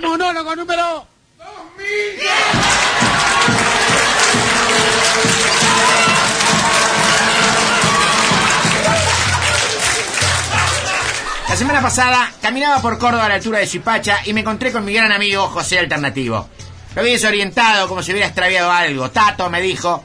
Monólogo número 2010. La semana pasada caminaba por Córdoba a la altura de Chipacha y me encontré con mi gran amigo José Alternativo. Lo vi desorientado como si hubiera extraviado algo. Tato me dijo,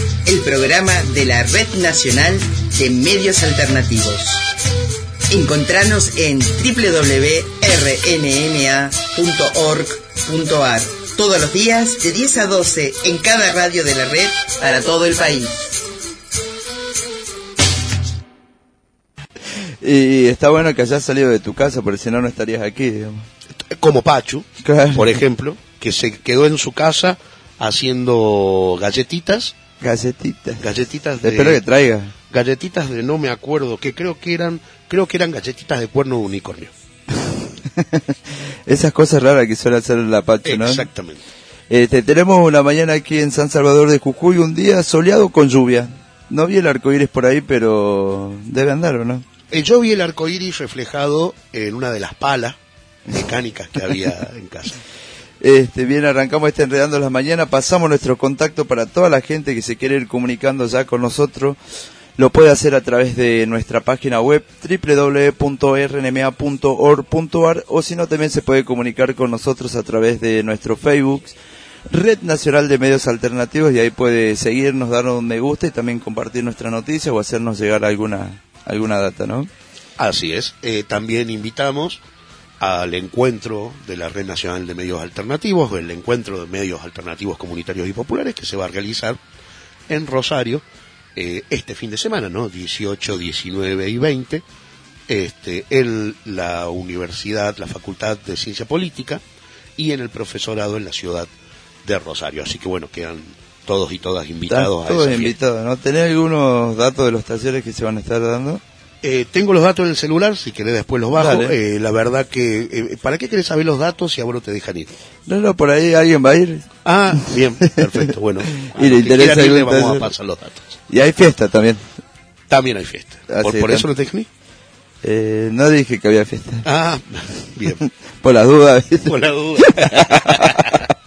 el programa de la Red Nacional de Medios Alternativos. Encontranos en www.rnma.org.ar todos los días de 10 a 12 en cada radio de la red para todo el país. Y está bueno que hayas salido de tu casa, porque si no, no estarías aquí, digamos. Como Pachu, Claro. por ejemplo, que se quedó en su casa haciendo galletitas. Galletitas. Galletitas de... Espero que traiga. Galletitas de no me acuerdo, que creo que eran, creo que eran galletitas de cuerno de unicornio. Esas cosas raras que suele hacer la Pacho, ¿no? Exactamente. Este, tenemos una mañana aquí en San Salvador de Jujuy, un día soleado con lluvia. No vi el arco iris por ahí, pero debe andar, ¿o no? Eh, yo vi el arco iris reflejado en una de las palas mecánicas que había en casa. Este, bien, arrancamos este Enredando las Mañanas, pasamos nuestro contacto para toda la gente que se quiere ir comunicando ya con nosotros. Lo puede hacer a través de nuestra página web www.rnma.org.ar o si no también se puede comunicar con nosotros a través de nuestro Facebook, Red Nacional de Medios Alternativos y ahí puede seguirnos, darnos un me gusta y también compartir nuestra noticia o hacernos llegar alguna, alguna data, ¿no? Así es. Eh, también invitamos al encuentro de la Red Nacional de Medios Alternativos, el encuentro de medios alternativos comunitarios y populares que se va a realizar en Rosario eh, este fin de semana, ¿no? 18, 19 y 20, este, en la universidad, la Facultad de Ciencia Política y en el profesorado en la ciudad de Rosario. Así que bueno, quedan todos y todas invitados Están a todos esa invitados, ¿no? ¿Tenés algunos datos de los talleres que se van a estar dando? Eh, tengo los datos en el celular, si querés después los bajo. Eh, la verdad que, eh, ¿para qué querés saber los datos si a vos no te dejan ir? No, no, por ahí alguien va a ir. Ah, bien, perfecto, bueno. Y le interesa ir, vamos a pasar los datos. Y hay fiesta también. También hay fiesta. Ah, ¿Por, sí, por tam- eso no te dejan? Eh, no dije que había fiesta. Ah, bien. Por las dudas. Por la duda.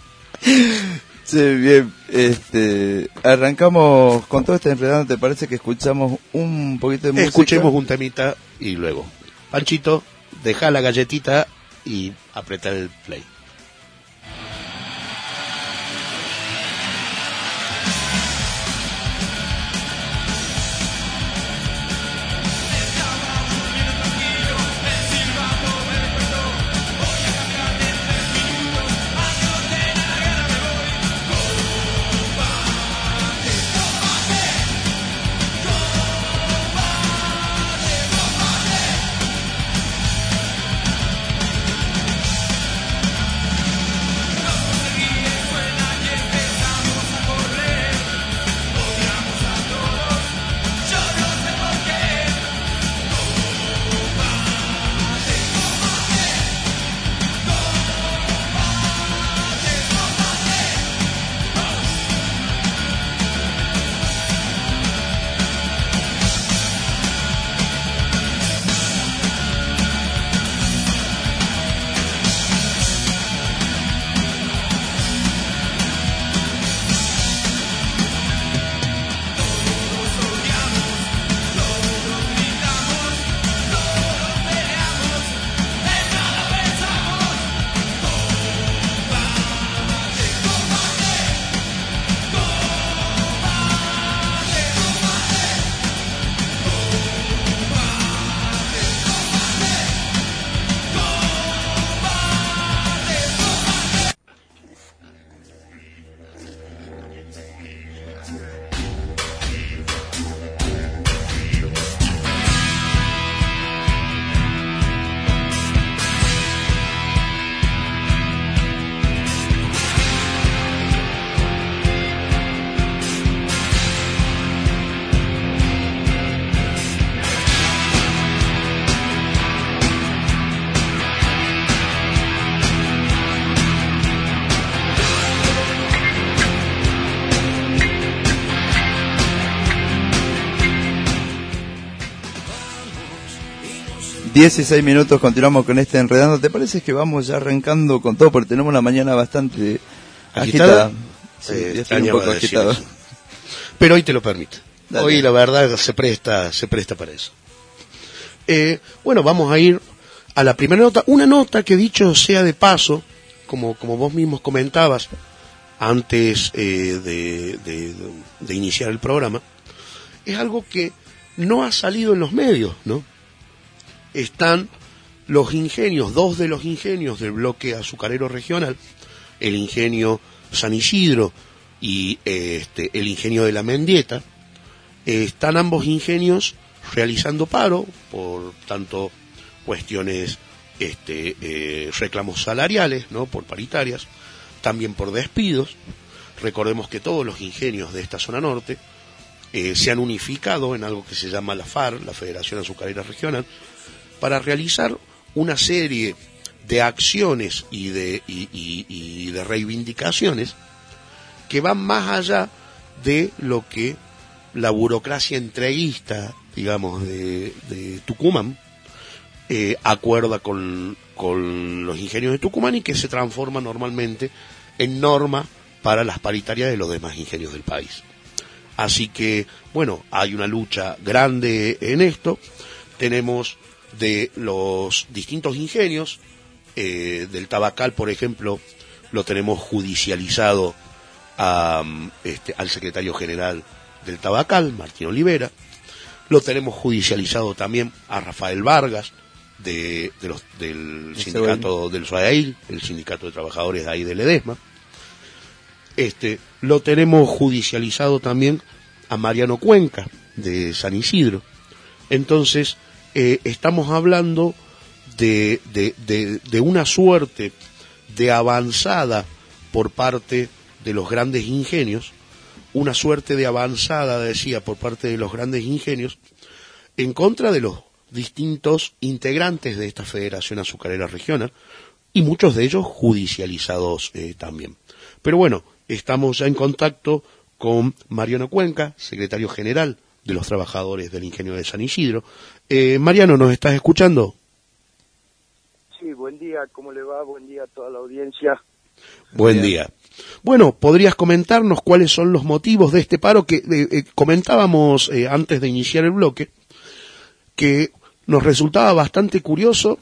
Sí, bien. Este, arrancamos con todo este enredado. ¿Te parece que escuchamos un poquito de música? Escuchemos un temita y luego. Panchito, deja la galletita y apretar el play. 16 minutos, continuamos con este enredando. ¿Te parece que vamos ya arrancando con todo? Porque tenemos una mañana bastante agitada. ¿Agitada? Sí, Eh, ya estoy un poco eso. Pero hoy te lo permite. Dale. Hoy la verdad se presta, se presta para eso. Eh, bueno, vamos a ir a la primera nota. Una nota que dicho sea de paso, como, como vos mismos comentabas antes eh, de, de- de iniciar el programa, es algo que no ha salido en los medios, ¿no? Están los ingenios, dos de los ingenios del bloque azucarero regional, el ingenio San Isidro y este, el ingenio de la Mendieta, eh, están ambos ingenios realizando paro por tanto cuestiones este, eh, reclamos salariales, ¿no? por paritarias, también por despidos. Recordemos que todos los ingenios de esta zona norte eh, se han unificado en algo que se llama la FAR, la Federación Azucarera Regional, para realizar una serie de acciones y de, y- de reivindicaciones que van más allá de lo que la burocracia entreguista, digamos, de, de Tucumán, eh, acuerda con, con los ingenios de Tucumán y que se transforma normalmente en norma para las paritarias de los demás ingenios del país. Así que, bueno, hay una lucha grande en esto. Tenemos de los distintos ingenios, eh, del tabacal, por ejemplo, lo tenemos judicializado a, este, al secretario general del tabacal, Martín Olivera. Lo tenemos judicializado también a Rafael Vargas, de, de los, del El sindicato del SUAIL, el sindicato de trabajadores de ahí del Edesma. Este, lo tenemos judicializado también a Mariano Cuenca, de San Isidro. Entonces, eh, estamos hablando de, de, de, una suerte de avanzada por parte de los grandes ingenios, una suerte de avanzada, decía, por parte de los grandes ingenios, en contra de los distintos integrantes de esta Federación Azucarera Regional y muchos de ellos judicializados eh, también. Pero bueno, estamos ya en contacto con Mariano Cuenca, secretario general de los trabajadores del ingenio de San Isidro. Eh, Mariano, ¿nos estás escuchando? Sí, buen día, ¿cómo le va? Buen día a toda la audiencia. Buen día. Bueno, ¿podrías comentarnos cuáles son los motivos de este paro que eh, eh, comentábamos eh, antes de iniciar el bloque? Que nos resultaba bastante curioso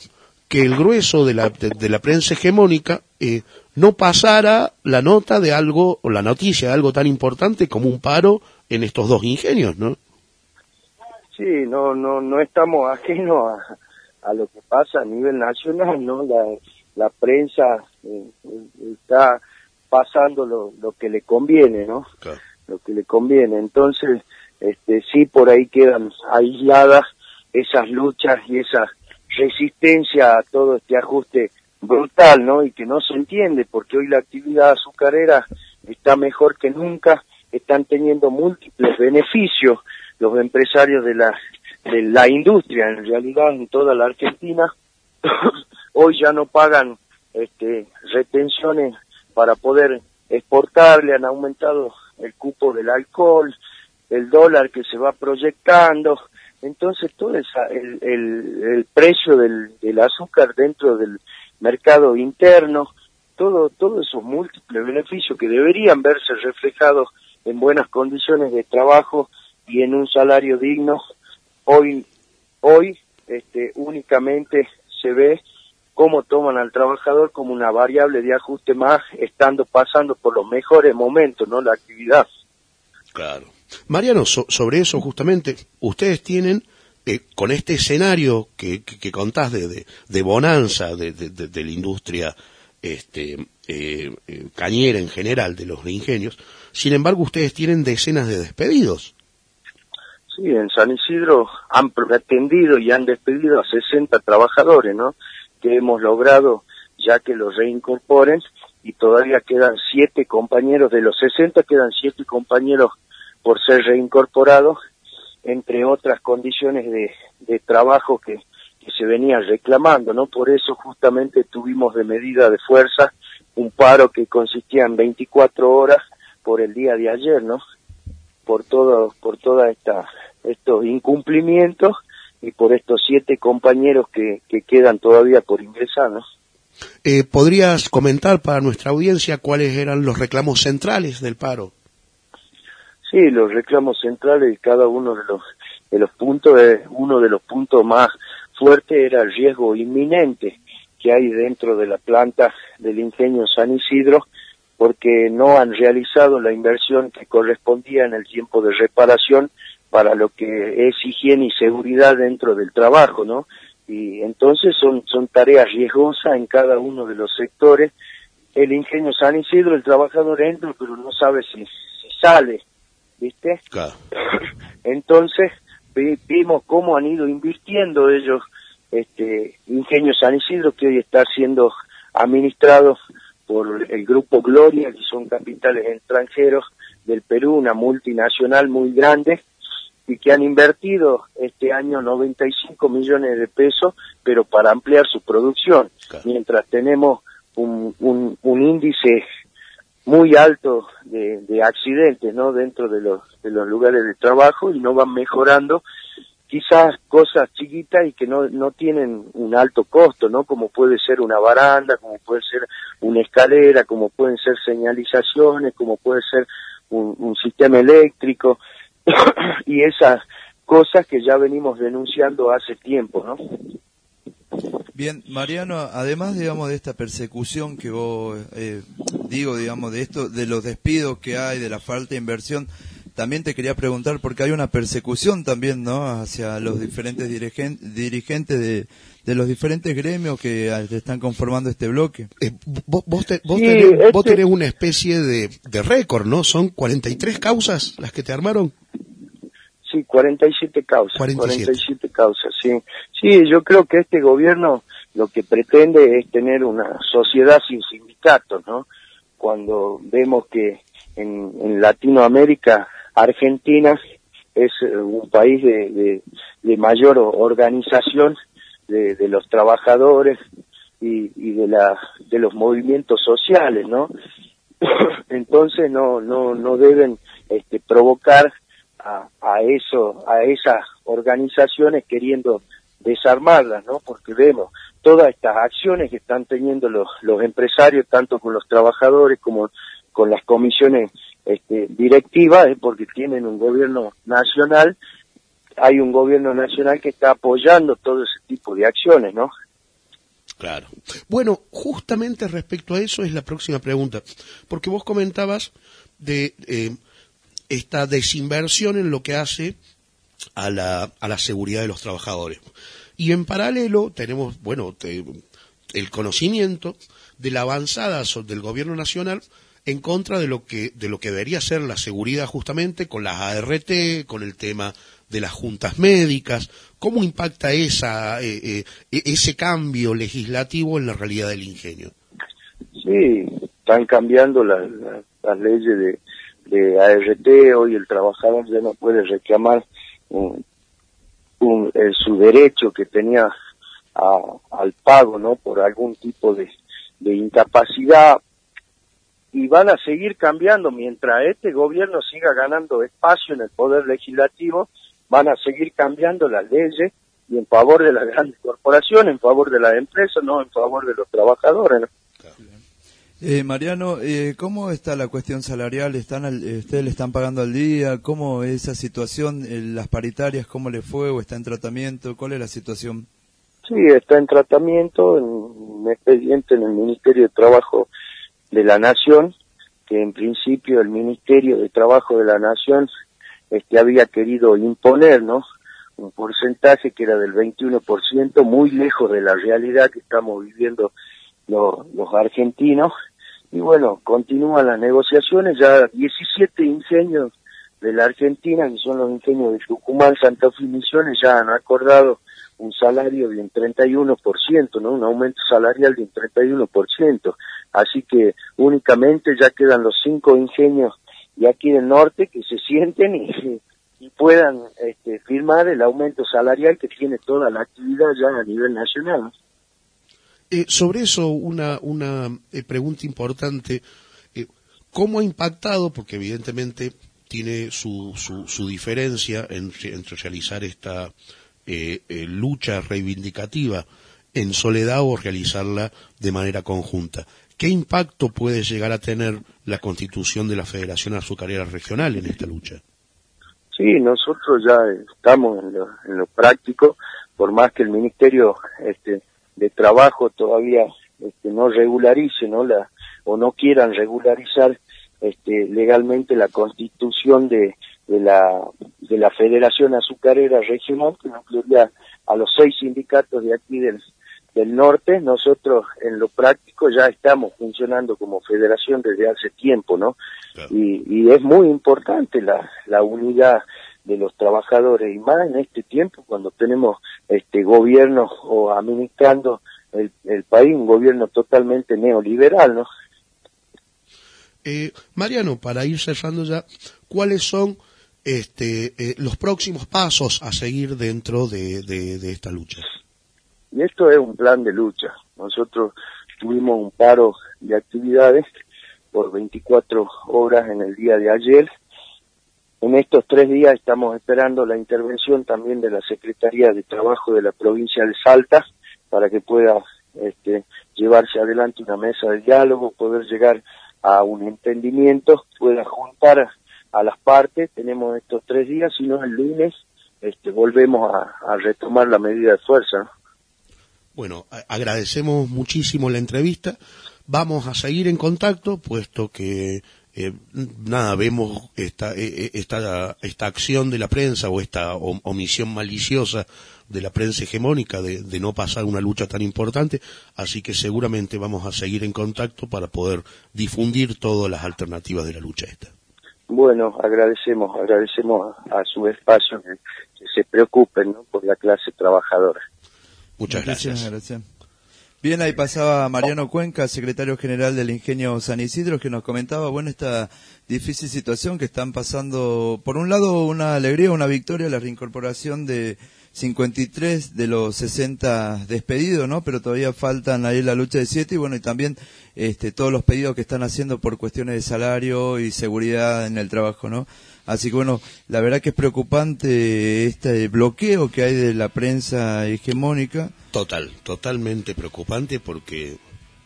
que el grueso de la, de, de la prensa hegemónica eh, no pasara la nota de algo, o la noticia de algo tan importante como un paro en estos dos ingenios, ¿no? Sí, no, no, no estamos ajenos a, a lo que pasa a nivel nacional, ¿no? La, la prensa eh, está pasando lo, lo que le conviene, ¿no? Claro. Lo que le conviene. Entonces, este, sí, por ahí quedan aisladas esas luchas y esa resistencia a todo este ajuste brutal, ¿no? Y que no se entiende, porque hoy la actividad azucarera está mejor que nunca, están teniendo múltiples beneficios los empresarios de la de la industria, en realidad en toda la Argentina, hoy ya no pagan este, retenciones para poder exportar, le han aumentado el cupo del alcohol, el dólar que se va proyectando, entonces todo esa, el, el, el precio del, del azúcar dentro del mercado interno, todo, todos esos múltiples beneficios que deberían verse reflejados en buenas condiciones de trabajo y en un salario digno, hoy, hoy este, únicamente se ve cómo toman al trabajador como una variable de ajuste más, estando pasando por los mejores momentos, ¿no? La actividad. Claro. Mariano, so- sobre eso justamente, ustedes tienen, eh, con este escenario que, que, contás de, de, bonanza de- de la industria este, eh, eh, cañera en general, de los ingenios, sin embargo ustedes tienen decenas de despedidos. Sí, en San Isidro han pretendido y han despedido a 60 trabajadores, ¿no? Que hemos logrado ya que los reincorporen y todavía quedan siete compañeros, de los 60 quedan siete compañeros por ser reincorporados, entre otras condiciones de, de trabajo que, que se venía reclamando, ¿no? Por eso justamente tuvimos de medida de fuerza un paro que consistía en 24 horas por el día de ayer, ¿no? Por todo por toda esta estos incumplimientos y por estos siete compañeros que, que quedan todavía por ingresar, ¿no? Eh, ¿Podrías comentar para nuestra audiencia cuáles eran los reclamos centrales del paro? Sí, los reclamos centrales cada uno de los de los puntos, eh, uno de los puntos más fuertes era el riesgo inminente que hay dentro de la planta del ingenio San Isidro, porque no han realizado la inversión que correspondía en el tiempo de reparación para lo que es higiene y seguridad dentro del trabajo, ¿no? Y entonces son, son tareas riesgosas en cada uno de los sectores. El ingenio San Isidro, el trabajador entra, pero no sabe si, si sale, ¿viste? Claro. Entonces, vi- vimos cómo han ido invirtiendo ellos, este, Ingenio San Isidro, que hoy está siendo administrado por el grupo Gloria, que son capitales extranjeros del Perú, una multinacional muy grande, y que han invertido este año 95 millones de pesos, pero para ampliar su producción, Claro. mientras tenemos un, un, un índice muy alto de, de accidentes no dentro de los de los lugares de trabajo y no van mejorando quizás cosas chiquitas y que no no tienen un alto costo no como puede ser una baranda como puede ser una escalera como pueden ser señalizaciones como puede ser un, sistema eléctrico. Y esas cosas que ya venimos denunciando hace tiempo no Bien, Mariano, además, digamos, de esta persecución que vos, eh, digo, digamos, de esto, de los despidos que hay, de la falta de inversión, también te quería preguntar, porque hay una persecución también, ¿no?, hacia los diferentes dirigen- dirigentes de, de los diferentes gremios que ah, están conformando este bloque. Eh, vos, vos te- vos Sí, tenés, vos este- tenés una especie de, de récord, ¿no? Son 43 causas las que te armaron. Sí, 47 causas. 47. 47 causas, sí. Sí, yo creo que este gobierno lo que pretende es tener una sociedad sin sindicatos, ¿no? Cuando vemos que en, en Latinoamérica, Argentina es eh, un país de, de, mayor organización de, de los trabajadores y, y de, la, de los movimientos sociales, ¿no? Entonces no, no, no deben este, provocar a, a eso, a esas organizaciones queriendo desarmarlas, ¿no? Porque vemos todas estas acciones que están teniendo los, los empresarios, tanto con los trabajadores como con las comisiones este, directivas, es porque tienen un gobierno nacional, hay un gobierno nacional que está apoyando todo ese tipo de acciones, ¿no? Claro. Bueno, justamente respecto a eso es la próxima pregunta, porque vos comentabas de eh, esta desinversión en lo que hace a la, a la seguridad de los trabajadores. Y en paralelo tenemos, bueno, el conocimiento de la avanzada del gobierno nacional en contra de lo que de lo que debería ser la seguridad justamente con las ART, con el tema de las juntas médicas, cómo impacta esa eh, eh, e- ese cambio legislativo en la realidad del ingenio. Sí, están cambiando la- la- las leyes de, de ART, hoy el trabajador ya no puede reclamar un- un- eh, su derecho que tenía a- al pago, ¿no? Por algún tipo de, de incapacidad y van a seguir cambiando mientras este gobierno siga ganando espacio en el poder legislativo, van a seguir cambiando las leyes y en favor de las grandes corporaciones, en favor de las empresas, no en favor de los trabajadores. ¿no? Eh, Mariano, eh, ¿cómo está la cuestión salarial? ¿Están al- eh, ¿Ustedes le están pagando al día? ¿Cómo es esa situación? Eh, ¿Las paritarias cómo le fue o está en tratamiento? ¿Cuál es la situación? Sí, está en tratamiento, en un expediente en el Ministerio de Trabajo de la Nación, que en principio el Ministerio de Trabajo de la Nación este, había querido imponer, ¿no? Un porcentaje que era del 21%, muy lejos de la realidad que estamos viviendo los, argentinos. Y bueno, continúan las negociaciones, ya 17 ingenios de la Argentina, que son los ingenios de Tucumán, Santa Fe Misiones, ya han acordado un salario de un 31%, ¿no? Un aumento salarial de un 31%. Así que únicamente ya quedan los cinco ingenios de aquí del norte que se sienten y, puedan este, firmar el aumento salarial que tiene toda la actividad ya a nivel nacional. Eh, sobre eso, una, una eh, pregunta importante. Eh, ¿Cómo ha impactado? Porque evidentemente tiene su, su, su diferencia en- entre realizar esta, eh, eh, lucha reivindicativa en soledad o realizarla de manera conjunta. ¿Qué impacto puede llegar a tener la constitución de la Federación Azucarera Regional en esta lucha? Sí, nosotros ya estamos en lo, en lo práctico, por más que el Ministerio este, de Trabajo todavía este, no regularice, ¿no? La, o no quieran regularizar este, legalmente la constitución de, de la de la Federación Azucarera Regional que incluiría a los seis sindicatos de aquí del, del norte, nosotros en lo práctico ya estamos funcionando como federación desde hace tiempo, ¿no? Y, y es muy importante la, la unidad de los trabajadores y más en este tiempo cuando tenemos este gobierno o administrando el, el país un gobierno totalmente neoliberal, ¿no? Eh, Mariano, para ir cerrando ya, ¿cuáles son este, eh, los próximos pasos a seguir dentro de, de, de esta lucha? Y esto es un plan de lucha. Nosotros tuvimos un paro de actividades por 24 horas en el día de ayer. En estos tres días estamos esperando la intervención también de la Secretaría de Trabajo de la provincia de Salta para que pueda este, llevarse adelante una mesa de diálogo, poder llegar a un entendimiento, pueda juntar a, las partes. Tenemos estos tres días, si no el lunes este, volvemos a, retomar la medida de fuerza. ¿no? Bueno, agradecemos muchísimo la entrevista. Vamos a seguir en contacto, puesto que eh, nada, vemos esta, eh, eh, esta, esta acción de la prensa o esta omisión maliciosa de la prensa hegemónica de no pasar una lucha tan importante, así que seguramente vamos a seguir en contacto para poder difundir todas las alternativas de la lucha esta. Bueno, agradecemos, agradecemos a, a su espacio que, que se preocupen ¿no? por la clase trabajadora. Muchas gracias. gracias. Bien, ahí pasaba Mariano Cuenca, secretario general del Ingenio San Isidro, que nos comentaba, bueno, esta difícil situación que están pasando, por un lado, una alegría, una victoria, la reincorporación de 53 de los 60 despedidos, ¿no? Pero todavía faltan ahí la lucha de 7 y bueno, y también este, todos los pedidos que están haciendo por cuestiones de salario y seguridad en el trabajo, ¿no? Así que bueno, la verdad que es preocupante este bloqueo que hay de la prensa hegemónica. Total, totalmente preocupante porque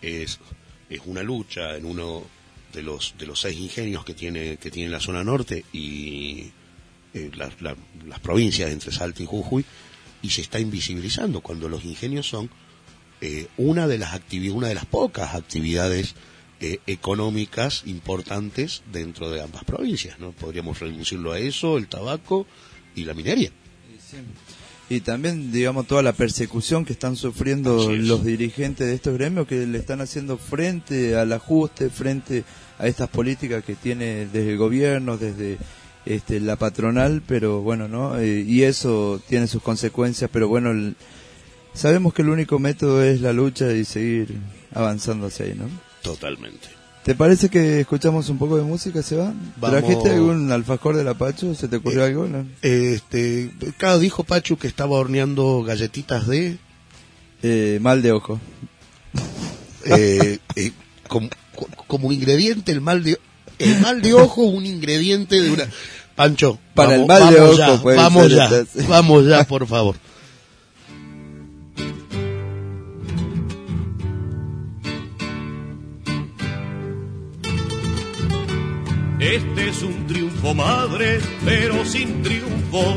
es, es una lucha en uno de los de los seis ingenios que tiene que tiene la zona norte y eh, la- la- las provincias entre Salta y Jujuy y se está invisibilizando cuando los ingenios son eh, una de las actividades una de las pocas actividades eh, económicas importantes dentro de ambas provincias no podríamos reducirlo a eso el tabaco y la minería Y también, digamos, toda la persecución que están sufriendo es. los dirigentes de estos gremios que le están haciendo frente al ajuste, frente a estas políticas que tiene desde el gobierno, desde este, la patronal, pero bueno, ¿no? Eh, y eso tiene sus consecuencias, pero bueno, el- sabemos que el único método es la lucha y seguir avanzando hacia ahí, ¿no? totalmente ¿Te parece que escuchamos un poco de música, Seba? Vamos. ¿Trajiste algún alfajor del Apacho? ¿Se te ocurrió algo? no? Este, cada dijo Pachu que estaba horneando galletitas de Eh, mal de ojo. eh, eh, como, como ingrediente el mal de el mal de ojo un ingrediente de una Pancho Para el vamos- mal de vamos ojo ya, puede vamos ser, ya entonces. vamos ya por favor Este es un triunfo madre, pero sin triunfo.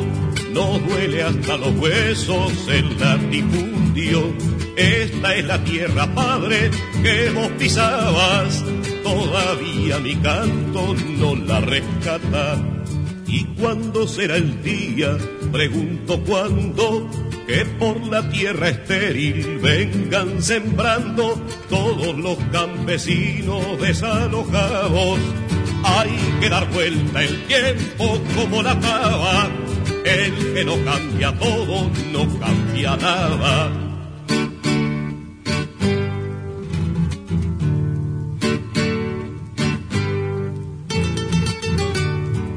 No duele hasta los huesos el latifundio. Esta es la tierra padre que vos pisabas. Todavía mi canto no la rescata. ¿Y cuándo será el día? Pregunto cuándo que por la tierra estéril vengan sembrando todos los campesinos desalojados. Hay que dar vuelta el tiempo como la cava. El que no cambia todo no cambia nada.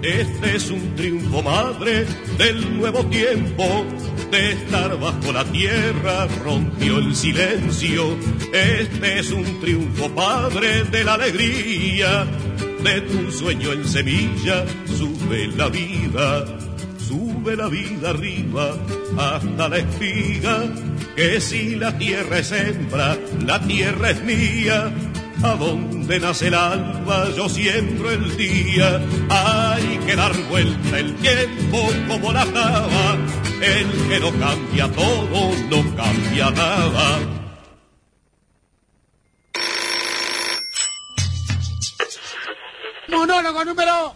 Este es un triunfo madre del nuevo tiempo, de estar bajo la tierra rompió el silencio. Este es un triunfo padre de la alegría, de tu sueño en semilla sube la vida, sube la vida arriba hasta la espiga, que si la tierra es hembra, la tierra es mía. A donde nace el alba, yo siembro el día. Hay que dar vuelta el tiempo como la java. El que no cambia todo, no cambia nada. Monólogo número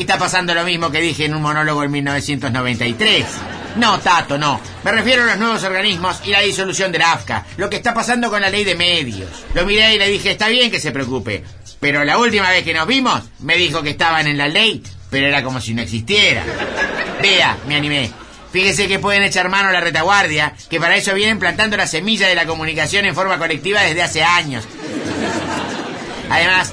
está pasando lo mismo que dije en un monólogo en 1993. No, Tato, no. Me refiero a los nuevos organismos y la disolución de la AFCA. Lo que está pasando con la ley de medios. Lo miré y le dije, está bien que se preocupe. Pero la última vez que nos vimos, me dijo que estaban en la ley, pero era como si no existiera. Vea, me animé. Fíjese que pueden echar mano a la retaguardia, que para eso vienen plantando la semilla de la comunicación en forma colectiva desde hace años. Además,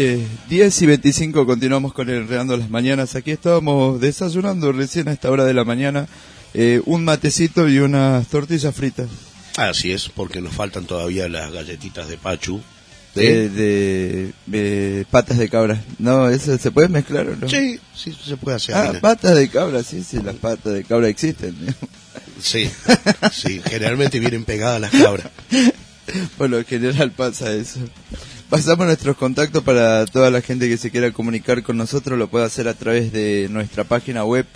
Eh, 10 y 25 continuamos con el Reando las Mañanas. Aquí estábamos desayunando recién a esta hora de la mañana eh, un matecito y unas tortillas fritas. Así es, porque nos faltan todavía las galletitas de Pachu. De, de- de patas de cabra. No, eso se puede mezclar o no? Sí, sí, se puede hacer. Ah, Mira. patas de cabra, sí, sí, las patas de cabra existen. Sí, sí, generalmente vienen pegadas las cabras. Por lo general pasa eso. Pasamos nuestros contactos para toda la gente que se quiera comunicar con nosotros, lo puede hacer a través de nuestra página web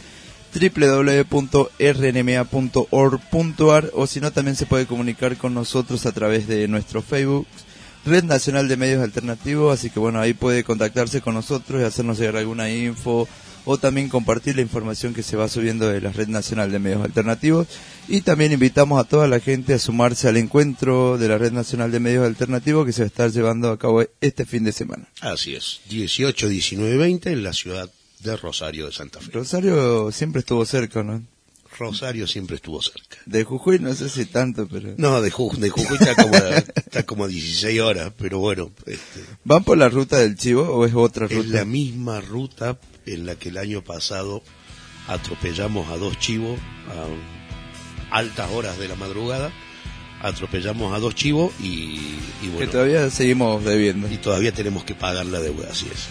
www.rnma.org.ar o si no también se puede comunicar con nosotros a través de nuestro Facebook, Red Nacional de Medios Alternativos, así que bueno, ahí puede contactarse con nosotros y hacernos llegar alguna info o también compartir la información que se va subiendo de la Red Nacional de Medios Alternativos y también invitamos a toda la gente a sumarse al encuentro de la Red Nacional de Medios Alternativos que se va a estar llevando a cabo este fin de semana. Así es, 18, 19, 20 en la ciudad de Rosario de Santa Fe. Rosario siempre estuvo cerca, ¿no? Rosario siempre estuvo cerca. De Jujuy no sé si tanto, pero... No, de, Ju- de Jujuy está como, a- está como a 16 horas, pero bueno, este, ¿Van por la ruta del Chivo o es otra es ruta? la misma ruta en la que el año pasado atropellamos a dos chivos a altas horas de la madrugada atropellamos a dos chivos y, y Que bueno, todavía seguimos debiendo. y todavía tenemos que pagar la deuda, así es.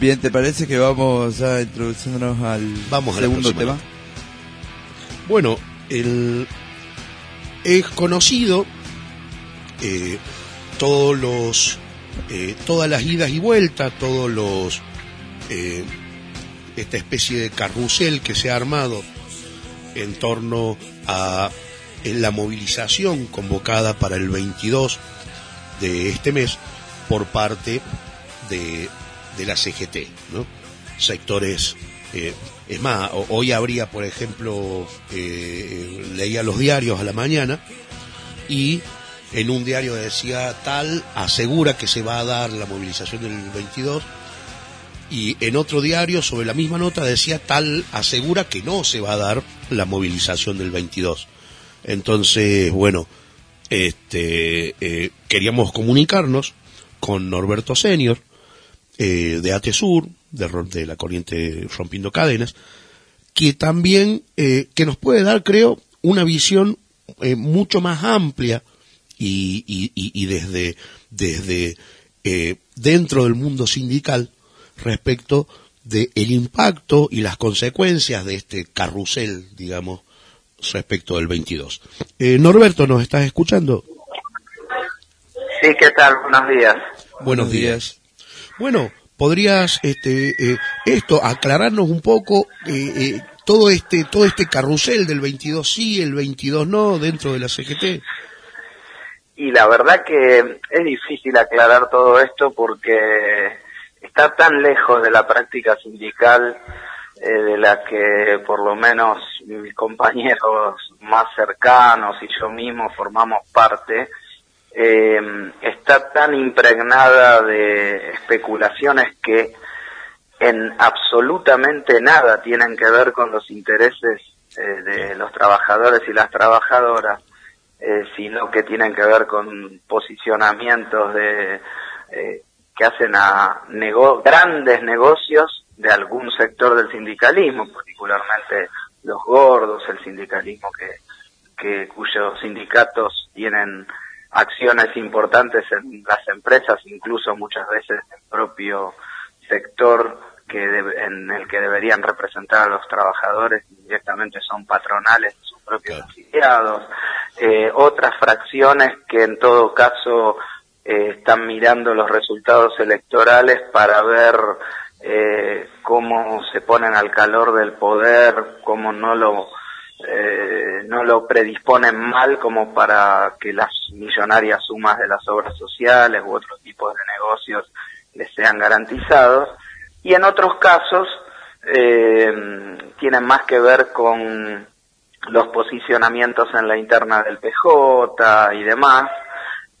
Bien, ¿te parece que vamos a introduciéndonos al Vamos a la segundo tema? Bueno, es conocido eh, todos eh, todas las idas y vueltas, todos los, eh, esta especie de carrusel que se ha armado en torno a en la movilización convocada para el 22 de este mes por parte de, de la CGT. Sectores, es más, ho- hoy habría, por ejemplo, eh, leía los diarios a la mañana y en un diario decía tal, asegura que se va a dar la movilización del 22 y en otro diario sobre la misma nota decía tal, asegura que no se va a dar la movilización del 22. Entonces, bueno, este, eh, queríamos comunicarnos con Norberto Senior, eh, de ATESUR, de, de la corriente Rompiendo Cadenas, que también, eh, que nos puede dar, creo, una visión eh, mucho más amplia y, y- y- desde, desde eh, dentro del mundo sindical respecto del impacto y las consecuencias de este carrusel, digamos, respecto del 22. Eh, Norberto, ¿nos estás escuchando? Sí, ¿qué tal? Buenos días. Buenos Buenos días. Bueno, podrías este eh, esto aclararnos un poco eh, eh, todo este todo este carrusel del 22 sí, el 22 no dentro de la CGT. Y la verdad que es difícil aclarar todo esto porque está tan lejos de la práctica sindical eh, de la que por lo menos mis compañeros más cercanos y yo mismo formamos parte, eh, está tan impregnada de especulaciones que en absolutamente nada tienen que ver con los intereses eh, de los trabajadores y las trabajadoras, eh, sino que tienen que ver con posicionamientos de eh, que hacen a grandes negocios de algún sector del sindicalismo, particularmente los gordos, el sindicalismo que, que cuyos sindicatos tienen acciones importantes en las empresas, incluso muchas veces el propio sector que debe- en el que deberían representar a los trabajadores directamente son patronales de sus propios afiliados, Eh, otras fracciones que en todo caso eh, están mirando los resultados electorales para ver eh, cómo se ponen al calor del poder, cómo no lo eh, no lo predisponen mal como para que las millonarias sumas de las obras sociales u otros tipos de negocios les sean garantizados y en otros casos eh, tienen más que ver con los posicionamientos en la interna del PJ y demás,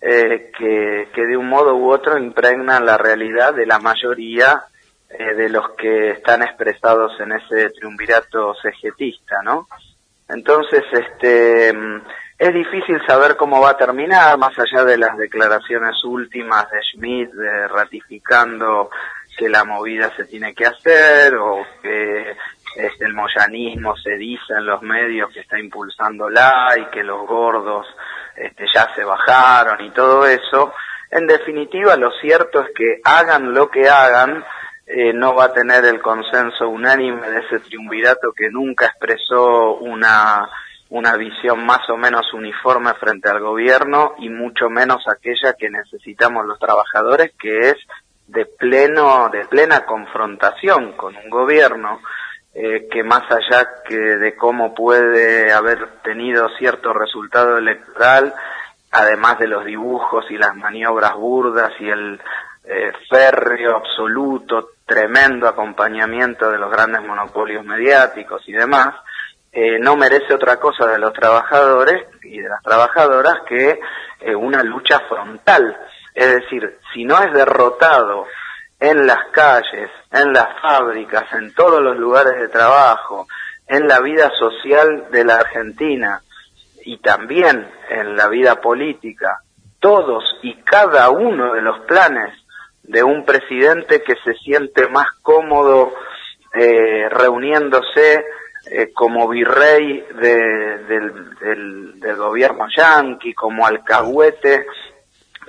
eh, que, que de un modo u otro impregnan la realidad de la mayoría eh, de los que están expresados en ese triunvirato cegetista, ¿no? Entonces, este, es difícil saber cómo va a terminar, más allá de las declaraciones últimas de Schmidt de ratificando que la movida se tiene que hacer o que este, el moyanismo se dice en los medios que está impulsándola y que los gordos este, ya se bajaron y todo eso. En definitiva, lo cierto es que hagan lo que hagan, eh, no va a tener el consenso unánime de ese triunvirato que nunca expresó una, una visión más o menos uniforme frente al gobierno y mucho menos aquella que necesitamos los trabajadores, que es de pleno, de plena confrontación con un gobierno eh, que más allá que de cómo puede haber tenido cierto resultado electoral, además de los dibujos y las maniobras burdas y el eh, férreo absoluto, tremendo acompañamiento de los grandes monopolios mediáticos y demás, eh, no merece otra cosa de los trabajadores y de las trabajadoras que eh, una lucha frontal. Es decir, si no es derrotado en las calles, en las fábricas, en todos los lugares de trabajo, en la vida social de la Argentina y también en la vida política, todos y cada uno de los planes de un presidente que se siente más cómodo eh, reuniéndose eh, como virrey de- del, del- gobierno yanqui, como alcahuete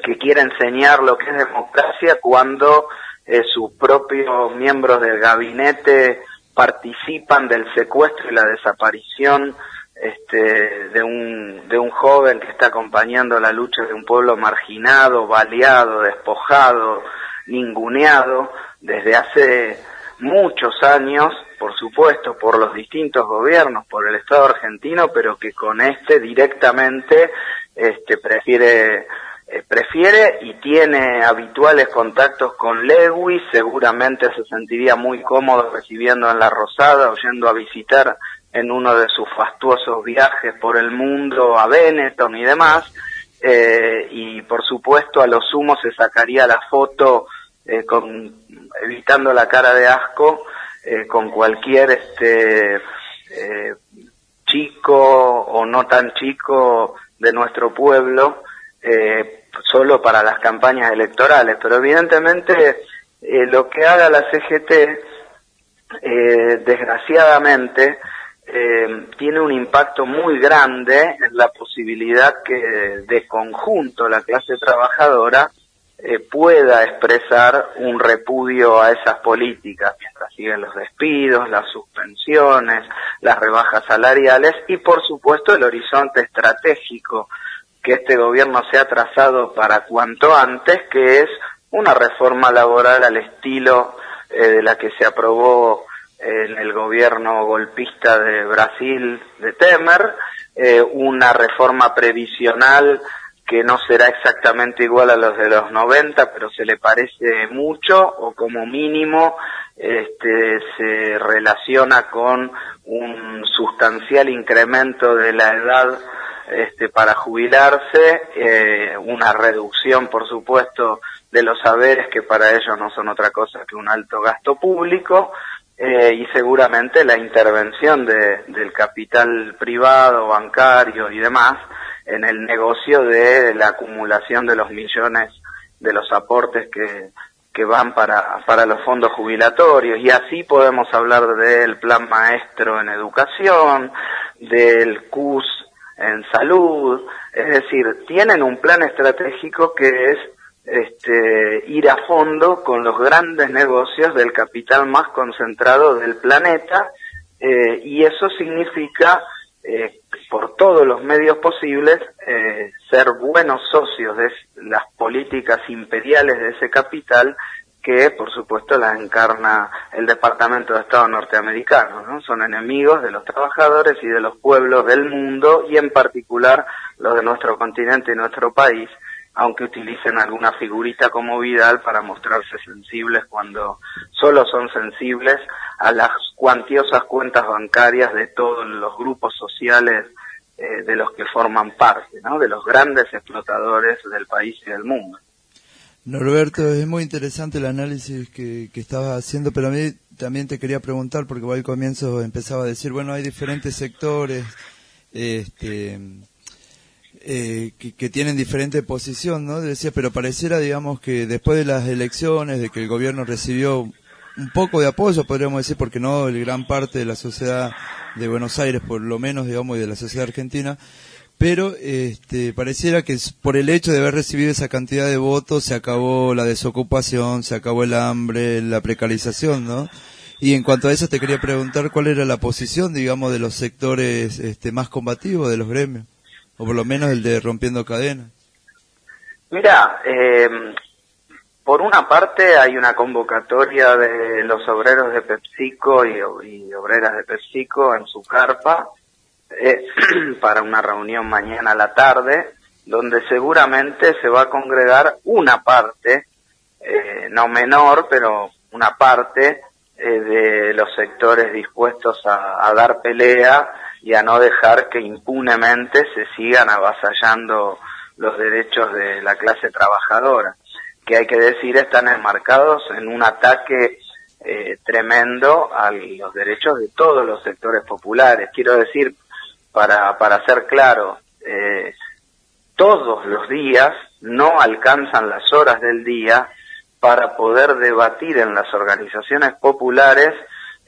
que quiere enseñar lo que es democracia cuando eh, sus propios miembros del gabinete participan del secuestro y la desaparición este, de, un, de un joven que está acompañando la lucha de un pueblo marginado, baleado, despojado, ninguneado desde hace muchos años, por supuesto, por los distintos gobiernos, por el Estado argentino, pero que con este directamente este, prefiere eh, prefiere y tiene habituales contactos con Lewis, seguramente se sentiría muy cómodo recibiendo en la Rosada o yendo a visitar en uno de sus fastuosos viajes por el mundo a Benetton y demás, eh, y por supuesto a lo sumo se sacaría la foto eh, con, evitando la cara de asco eh, con cualquier este eh, chico o no tan chico de nuestro pueblo eh, solo para las campañas electorales. Pero evidentemente lo que haga la CGT desgraciadamente eh, tiene un impacto muy grande en la posibilidad que de conjunto la clase trabajadora eh, pueda expresar un repudio a esas políticas mientras siguen los despidos, las suspensiones, las rebajas salariales y por supuesto el horizonte estratégico que este gobierno se ha trazado para cuanto antes, que es una reforma laboral al estilo eh, de la que se aprobó en el gobierno golpista de Brasil de Temer, eh, una reforma previsional que no será exactamente igual a los de los 90, pero se le parece mucho o como mínimo este, se relaciona con un sustancial incremento de la edad este, para jubilarse, eh, una reducción, por supuesto, de los saberes que para ellos no son otra cosa que un alto gasto público, eh, y seguramente la intervención de, del capital privado, bancario y demás en el negocio de la acumulación de los millones de los aportes que, que van para, para los fondos jubilatorios. Y así podemos hablar del plan maestro en educación, del CUS en salud, es decir, tienen un plan estratégico que es este, ir a fondo con los grandes negocios del capital más concentrado del planeta eh, y eso significa eh, por todos los medios posibles eh, ser buenos socios de las políticas imperiales de ese capital que por supuesto las encarna el Departamento de Estado norteamericano, ¿no? Son enemigos de los trabajadores y de los pueblos del mundo y en particular los de nuestro continente y nuestro país, aunque utilicen alguna figurita como Vidal para mostrarse sensibles cuando solo son sensibles a las cuantiosas cuentas bancarias de todos los grupos sociales eh, de los que forman parte, ¿no? De los grandes explotadores del país y del mundo. Norberto, es muy interesante el análisis que, que estabas haciendo, pero a mí también te quería preguntar, porque al comienzo empezaba a decir, bueno, hay diferentes sectores este, eh, que, que tienen diferente posición, ¿no? Decía, pero pareciera, digamos, que después de las elecciones, de que el gobierno recibió un poco de apoyo, podríamos decir, porque no el gran parte de la sociedad de Buenos Aires, por lo menos, digamos, y de la sociedad argentina, pero este, pareciera que por el hecho de haber recibido esa cantidad de votos se acabó la desocupación, se acabó el hambre, la precarización, ¿no? Y en cuanto a eso te quería preguntar cuál era la posición, digamos, de los sectores este, más combativos de los gremios, o por lo menos el de rompiendo cadenas. Mira, eh, por una parte hay una convocatoria de los obreros de PepsiCo y, y obreras de PepsiCo en su carpa eh, para una reunión mañana a la tarde, donde seguramente se va a congregar una parte, eh, no menor, pero una parte eh, de los sectores dispuestos a, a dar pelea y a no dejar que impunemente se sigan avasallando los derechos de la clase trabajadora, que hay que decir están enmarcados en un ataque eh, tremendo a los derechos de todos los sectores populares. Quiero decir, para, para ser claro, eh, todos los días no alcanzan las horas del día para poder debatir en las organizaciones populares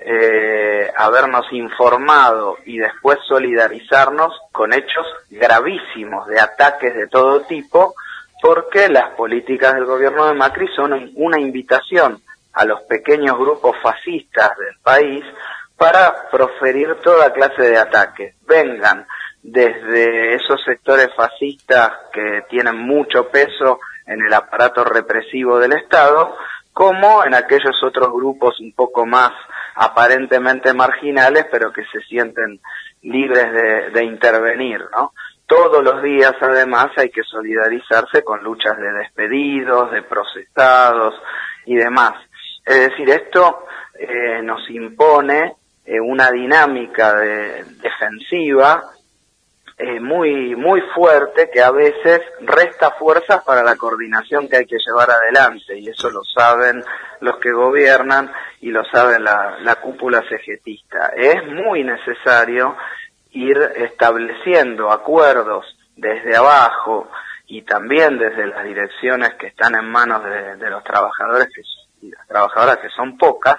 eh, habernos informado y después solidarizarnos con hechos gravísimos de ataques de todo tipo, porque las políticas del gobierno de Macri son una invitación a los pequeños grupos fascistas del país para proferir toda clase de ataques. Vengan desde esos sectores fascistas que tienen mucho peso en el aparato represivo del Estado, como en aquellos otros grupos un poco más aparentemente marginales, pero que se sienten libres de, de intervenir, ¿no? Todos los días, además, hay que solidarizarse con luchas de despedidos, de procesados y demás. Es decir, esto eh, nos impone eh, una dinámica de, defensiva eh, muy muy fuerte que a veces resta fuerzas para la coordinación que hay que llevar adelante y eso lo saben los que gobiernan y lo sabe la, la cúpula cegetista. Es muy necesario ir estableciendo acuerdos desde abajo y también desde las direcciones que están en manos de, los trabajadores y las trabajadoras que son pocas,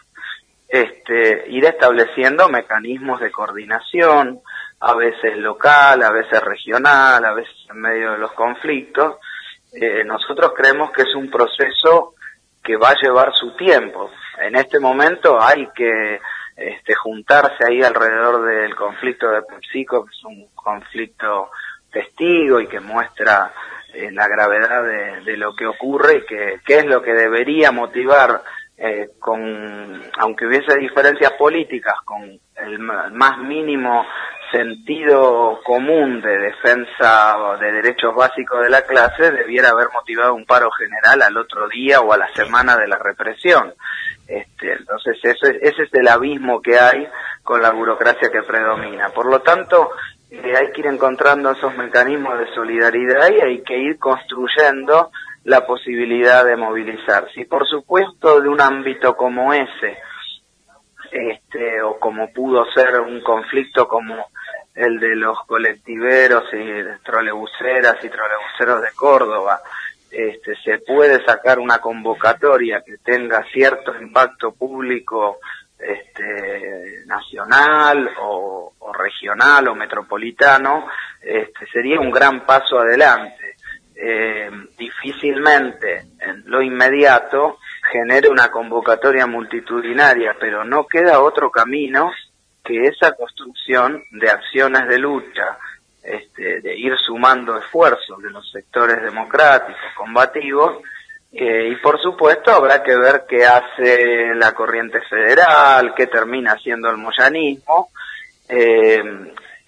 este, ir estableciendo mecanismos de coordinación, a veces local, a veces regional, a veces en medio de los conflictos. Eh, nosotros creemos que es un proceso que va a llevar su tiempo. En este momento hay que este, juntarse ahí alrededor del conflicto de PepsiCo, que es un conflicto testigo y que muestra eh, la gravedad de, lo que ocurre y que, que es lo que debería motivar eh, con, aunque hubiese diferencias políticas, con el más mínimo sentido común de defensa de derechos básicos de la clase, debiera haber motivado un paro general al otro día o a la semana de la represión. Este, entonces eso, ese es el abismo que hay con la burocracia que predomina. Por lo tanto, eh, hay que ir encontrando esos mecanismos de solidaridad y hay que ir construyendo la posibilidad de movilizarse. Y por supuesto de un ámbito como ese, este, o como pudo ser un conflicto como el de los colectiveros y trolebuseras y trolebuseros de Córdoba, este, se puede sacar una convocatoria que tenga cierto impacto público este, nacional o, o regional o metropolitano, este, sería un gran paso adelante eh, difícilmente en lo inmediato genere una convocatoria multitudinaria, pero no queda otro camino que esa construcción de acciones de lucha, este, de ir sumando esfuerzos de los sectores democráticos, combativos, eh, y por supuesto habrá que ver qué hace la corriente federal, qué termina haciendo el moyanismo. Eh,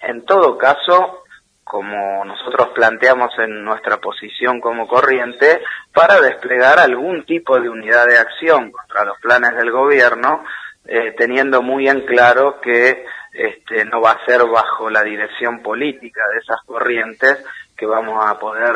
en todo caso, como nosotros planteamos en nuestra posición como corriente, para desplegar algún tipo de unidad de acción contra los planes del gobierno, eh, teniendo muy en claro que este, no va a ser bajo la dirección política de esas corrientes que vamos a poder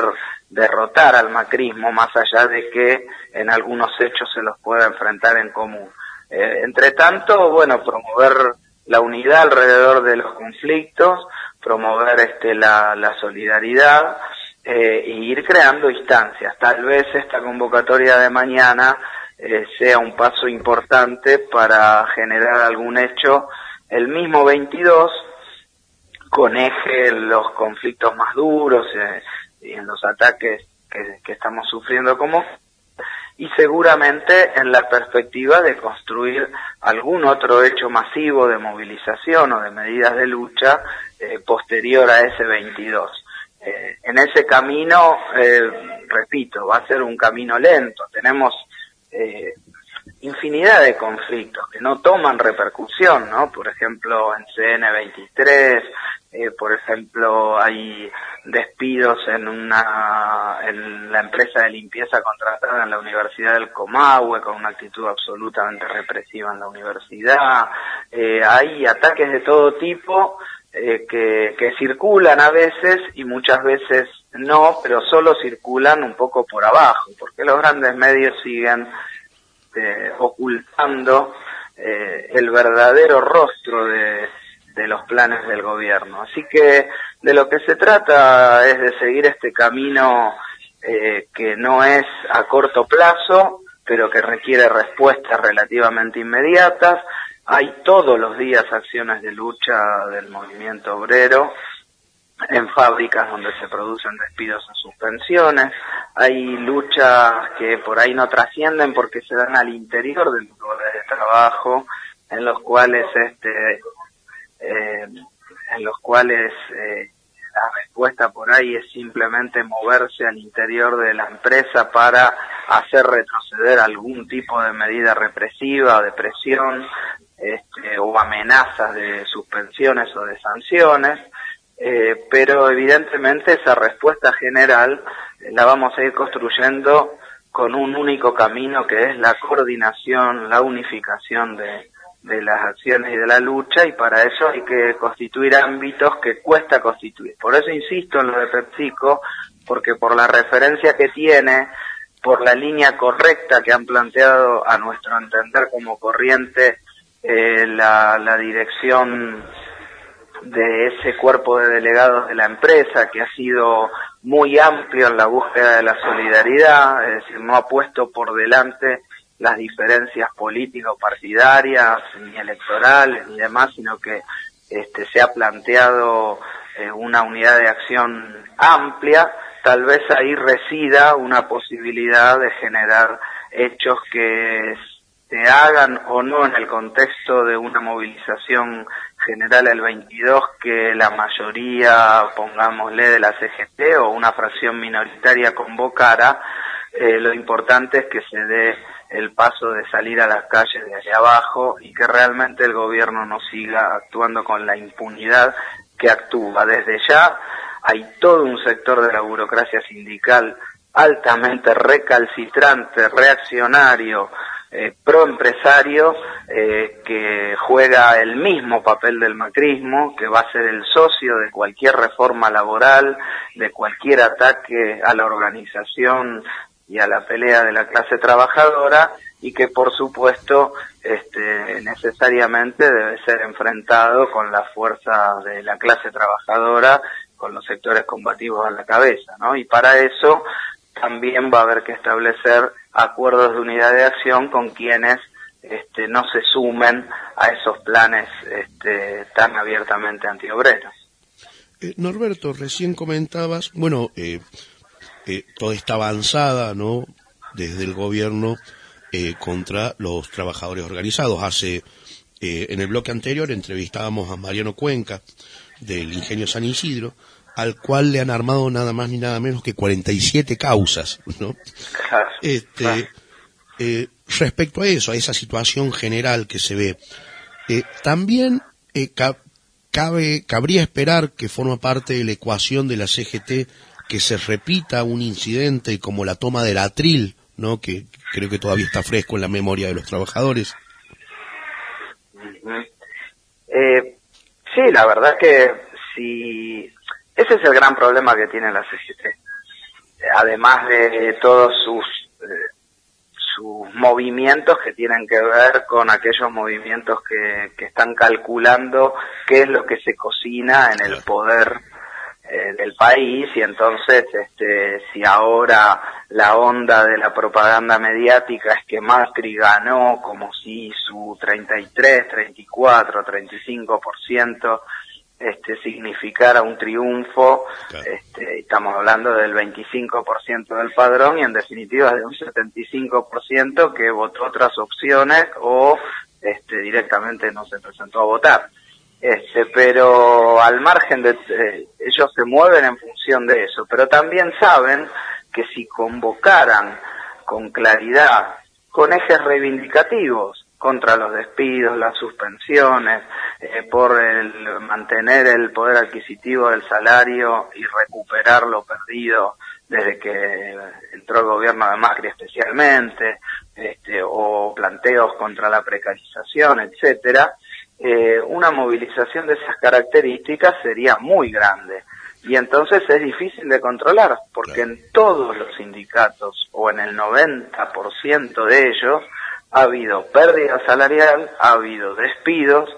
derrotar al macrismo, más allá de que en algunos hechos se los pueda enfrentar en común. Eh, entre tanto, bueno, promover la unidad alrededor de los conflictos, promover este, la, la solidaridad eh, e ir creando instancias. Tal vez esta convocatoria de mañana eh, sea un paso importante para generar algún hecho el mismo 22 con eje en los conflictos más duros eh, y en los ataques que, que estamos sufriendo como y seguramente en la perspectiva de construir algún otro hecho masivo de movilización o de medidas de lucha eh, posterior a ese 22. Eh, en ese camino, eh, repito, va a ser un camino lento. Tenemos infinidad de conflictos que no toman repercusión, ¿no? Por ejemplo, en CN23, eh, por ejemplo, hay despidos en una en la empresa de limpieza contratada en la Universidad del Comahue con una actitud absolutamente represiva en la universidad. Eh, hay ataques de todo tipo eh, que, que circulan a veces y muchas veces no, pero solo circulan un poco por abajo, porque los grandes medios siguen eh, ocultando eh, el verdadero rostro de, de los planes del gobierno. Así que de lo que se trata es de seguir este camino eh, que no es a corto plazo, pero que requiere respuestas relativamente inmediatas. hay todos los días acciones de lucha del movimiento obrero en fábricas donde se producen despidos o suspensiones, hay luchas que por ahí no trascienden porque se dan al interior del lugar de trabajo, en los cuales este eh, en los cuales eh, la respuesta por ahí es simplemente moverse al interior de la empresa para hacer retroceder algún tipo de medida represiva de presión este, o amenazas de suspensiones o de sanciones, eh, pero evidentemente esa respuesta general la vamos a ir construyendo con un único camino que es la coordinación, la unificación de, de las acciones y de la lucha y para eso hay que constituir ámbitos que cuesta constituir. Por eso insisto en lo de PepsiCo, porque por la referencia que tiene, por la línea correcta que han planteado a nuestro entender como corriente eh, la, la dirección de ese cuerpo de delegados de la empresa que ha sido muy amplio en la búsqueda de la solidaridad, es decir, no ha puesto por delante las diferencias político-partidarias, ni electorales, ni demás, sino que este, se ha planteado eh, una unidad de acción amplia, tal vez ahí resida una posibilidad de generar hechos que se hagan o no en el contexto de una movilización general el 22 que la mayoría, pongámosle, de la CGT o una fracción minoritaria convocara, eh, lo importante es que se dé el paso de salir a las calles de allá abajo y que realmente el gobierno no siga actuando con la impunidad que actúa. Desde ya hay todo un sector de la burocracia sindical altamente recalcitrante, reaccionario, eh, proempresario, eh, que juega el mismo papel del macrismo, que va a ser el socio de cualquier reforma laboral, de cualquier ataque a la organización y a la pelea de la clase trabajadora y que por supuesto este, necesariamente debe ser enfrentado con la fuerza de la clase trabajadora, con los sectores combativos a la cabeza, ¿no? Y para eso también va a haber que establecer acuerdos de unidad de acción con quienes este, no se sumen a esos planes este, tan abiertamente antiobreros. Eh, Norberto, recién comentabas, bueno, eh, eh, toda esta avanzada, ¿no? Desde el gobierno eh, contra los trabajadores organizados. Hace, en el bloque anterior entrevistábamos a Mariano Cuenca del Ingenio San Isidro, al cual le han armado nada más ni nada menos que 47 causas, ¿no? Este, eh, respecto a eso, a esa situación general que se ve, eh, también eh, ca- cabe, cabría esperar que forma parte de la ecuación de la CGT que se repita un incidente como la toma del atril, ¿no? Que creo que todavía está fresco en la memoria de los trabajadores. Eh, sí, la verdad que si ese es el gran problema que tiene la CGT. Eh, Además de todos sus eh, sus movimientos que tienen que ver con aquellos movimientos que, que están calculando qué es lo que se cocina en el poder eh, del país y entonces este si ahora la onda de la propaganda mediática es que Macri ganó como si su 33, 34, 35% este significara un triunfo, este, estamos hablando del 25% del padrón y en definitiva de un 75% que votó otras opciones o este, directamente no se presentó a votar. Este, pero al margen de eh, ellos se mueven en función de eso, pero también saben que si convocaran con claridad, con ejes reivindicativos contra los despidos, las suspensiones, eh, por el mantener el poder adquisitivo del salario y recuperar lo perdido desde que entró el gobierno de Macri especialmente, este, o planteos contra la precarización, etcétera, eh, una movilización de esas características sería muy grande. Y entonces es difícil de controlar, porque en todos los sindicatos, o en el 90% de ellos, ha habido pérdida salarial, ha habido despidos,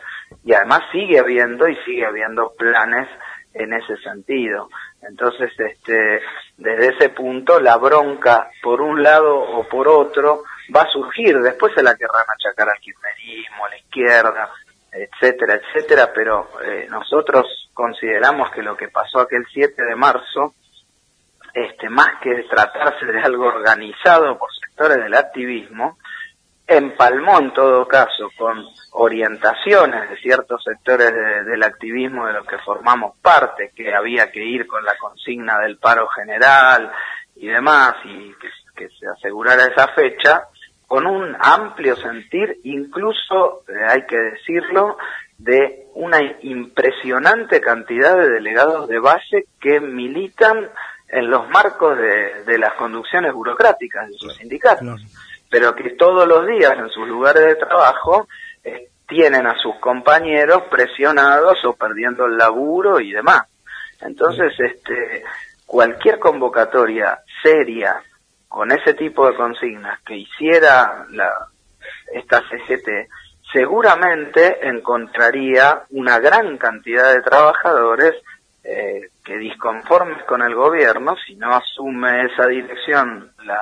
y además sigue habiendo y sigue habiendo planes en ese sentido. Entonces, este, desde ese punto, la bronca, por un lado o por otro, va a surgir, después se la querrán achacar al kirchnerismo, a la izquierda, etcétera, etcétera, pero eh, nosotros consideramos que lo que pasó aquel 7 de marzo, este, más que tratarse de algo organizado por sectores del activismo, empalmó en todo caso con orientaciones de ciertos sectores del activismo de los que formamos parte, que había que ir con la consigna del paro general y demás, y que, se asegurara esa fecha, con un amplio sentir, incluso, eh, hay que decirlo, de una impresionante cantidad de delegados de base que militan en los marcos de, las conducciones burocráticas de sus sindicatos, pero que todos los días en sus lugares de trabajo eh, tienen a sus compañeros presionados o perdiendo el laburo y demás. Entonces, este, cualquier convocatoria seria con ese tipo de consignas que hiciera la, esta CGT, seguramente encontraría una gran cantidad de trabajadores eh, que disconformes con el gobierno, si no asume esa dirección la,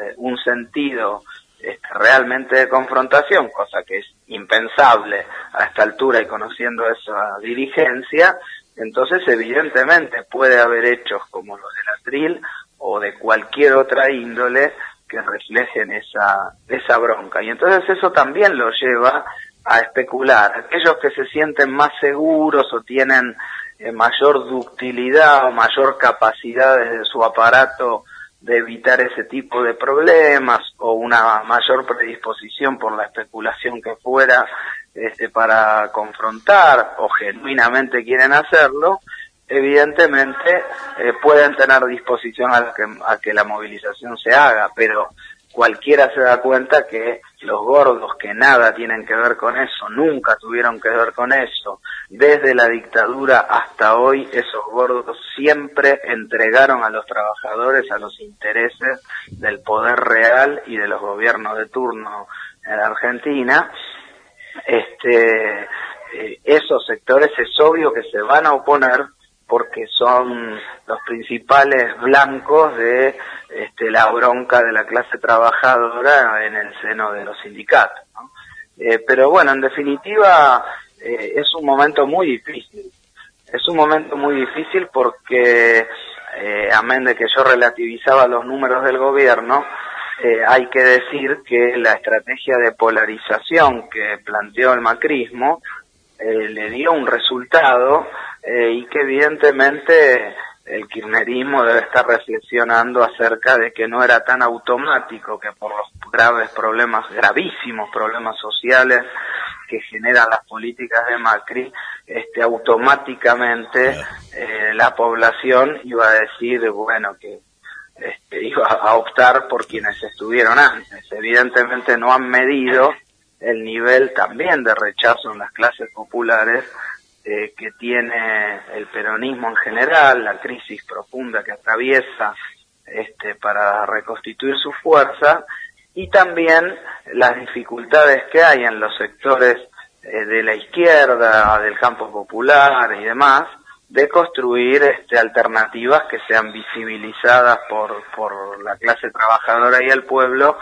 eh, un sentido este, realmente de confrontación, cosa que es impensable a esta altura y conociendo esa dirigencia, entonces evidentemente puede haber hechos como los de la TRIL o de cualquier otra índole que reflejen esa, esa bronca. Y entonces eso también lo lleva a especular. Aquellos que se sienten más seguros o tienen eh, mayor ductilidad o mayor capacidad desde su aparato de evitar ese tipo de problemas o una mayor predisposición por la especulación que fuera este, para confrontar o genuinamente quieren hacerlo, evidentemente eh, pueden tener disposición a que, a que la movilización se haga, pero cualquiera se da cuenta que los gordos que nada tienen que ver con eso, nunca tuvieron que ver con eso, desde la dictadura hasta hoy, esos gordos siempre entregaron a los trabajadores a los intereses del poder real y de los gobiernos de turno en Argentina. Este, eh, esos sectores es obvio que se van a oponer porque son los principales blancos de este, la bronca de la clase trabajadora en el seno de los sindicatos. Eh, pero bueno, en definitiva eh, es un momento muy difícil. Es un momento muy difícil porque, eh, amén de que yo relativizaba los números del gobierno, eh, hay que decir que la estrategia de polarización que planteó el macrismo le dio un resultado eh, y que evidentemente el kirchnerismo debe estar reflexionando acerca de que no era tan automático que por los graves problemas, gravísimos problemas sociales que generan las políticas de Macri, este, automáticamente eh, la población iba a decir, bueno, que este, iba a optar por quienes estuvieron antes. Evidentemente no han medido el nivel también de rechazo en las clases populares eh, que tiene el peronismo en general, la crisis profunda que atraviesa este, para reconstituir su fuerza y también las dificultades que hay en los sectores eh, de la izquierda, del campo popular y demás, de construir este, alternativas que sean visibilizadas por, por la clase trabajadora y el pueblo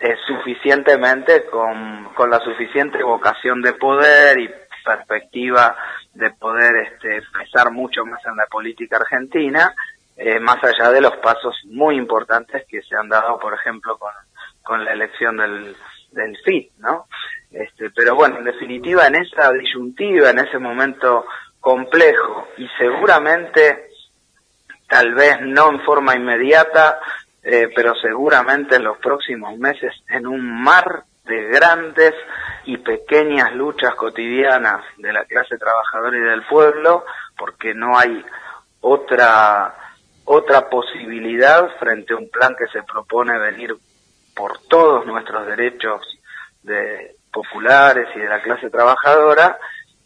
eh, suficientemente con, con la suficiente vocación de poder y perspectiva de poder este, pesar mucho más en la política argentina, eh, más allá de los pasos muy importantes que se han dado, por ejemplo, con, con la elección del, del FIT, ¿no? Este, pero bueno, en definitiva, en esa disyuntiva, en ese momento complejo y seguramente, tal vez no en forma inmediata, eh, pero seguramente en los próximos meses, en un mar de grandes y pequeñas luchas cotidianas de la clase trabajadora y del pueblo, porque no hay otra otra posibilidad frente a un plan que se propone venir por todos nuestros derechos de populares y de la clase trabajadora,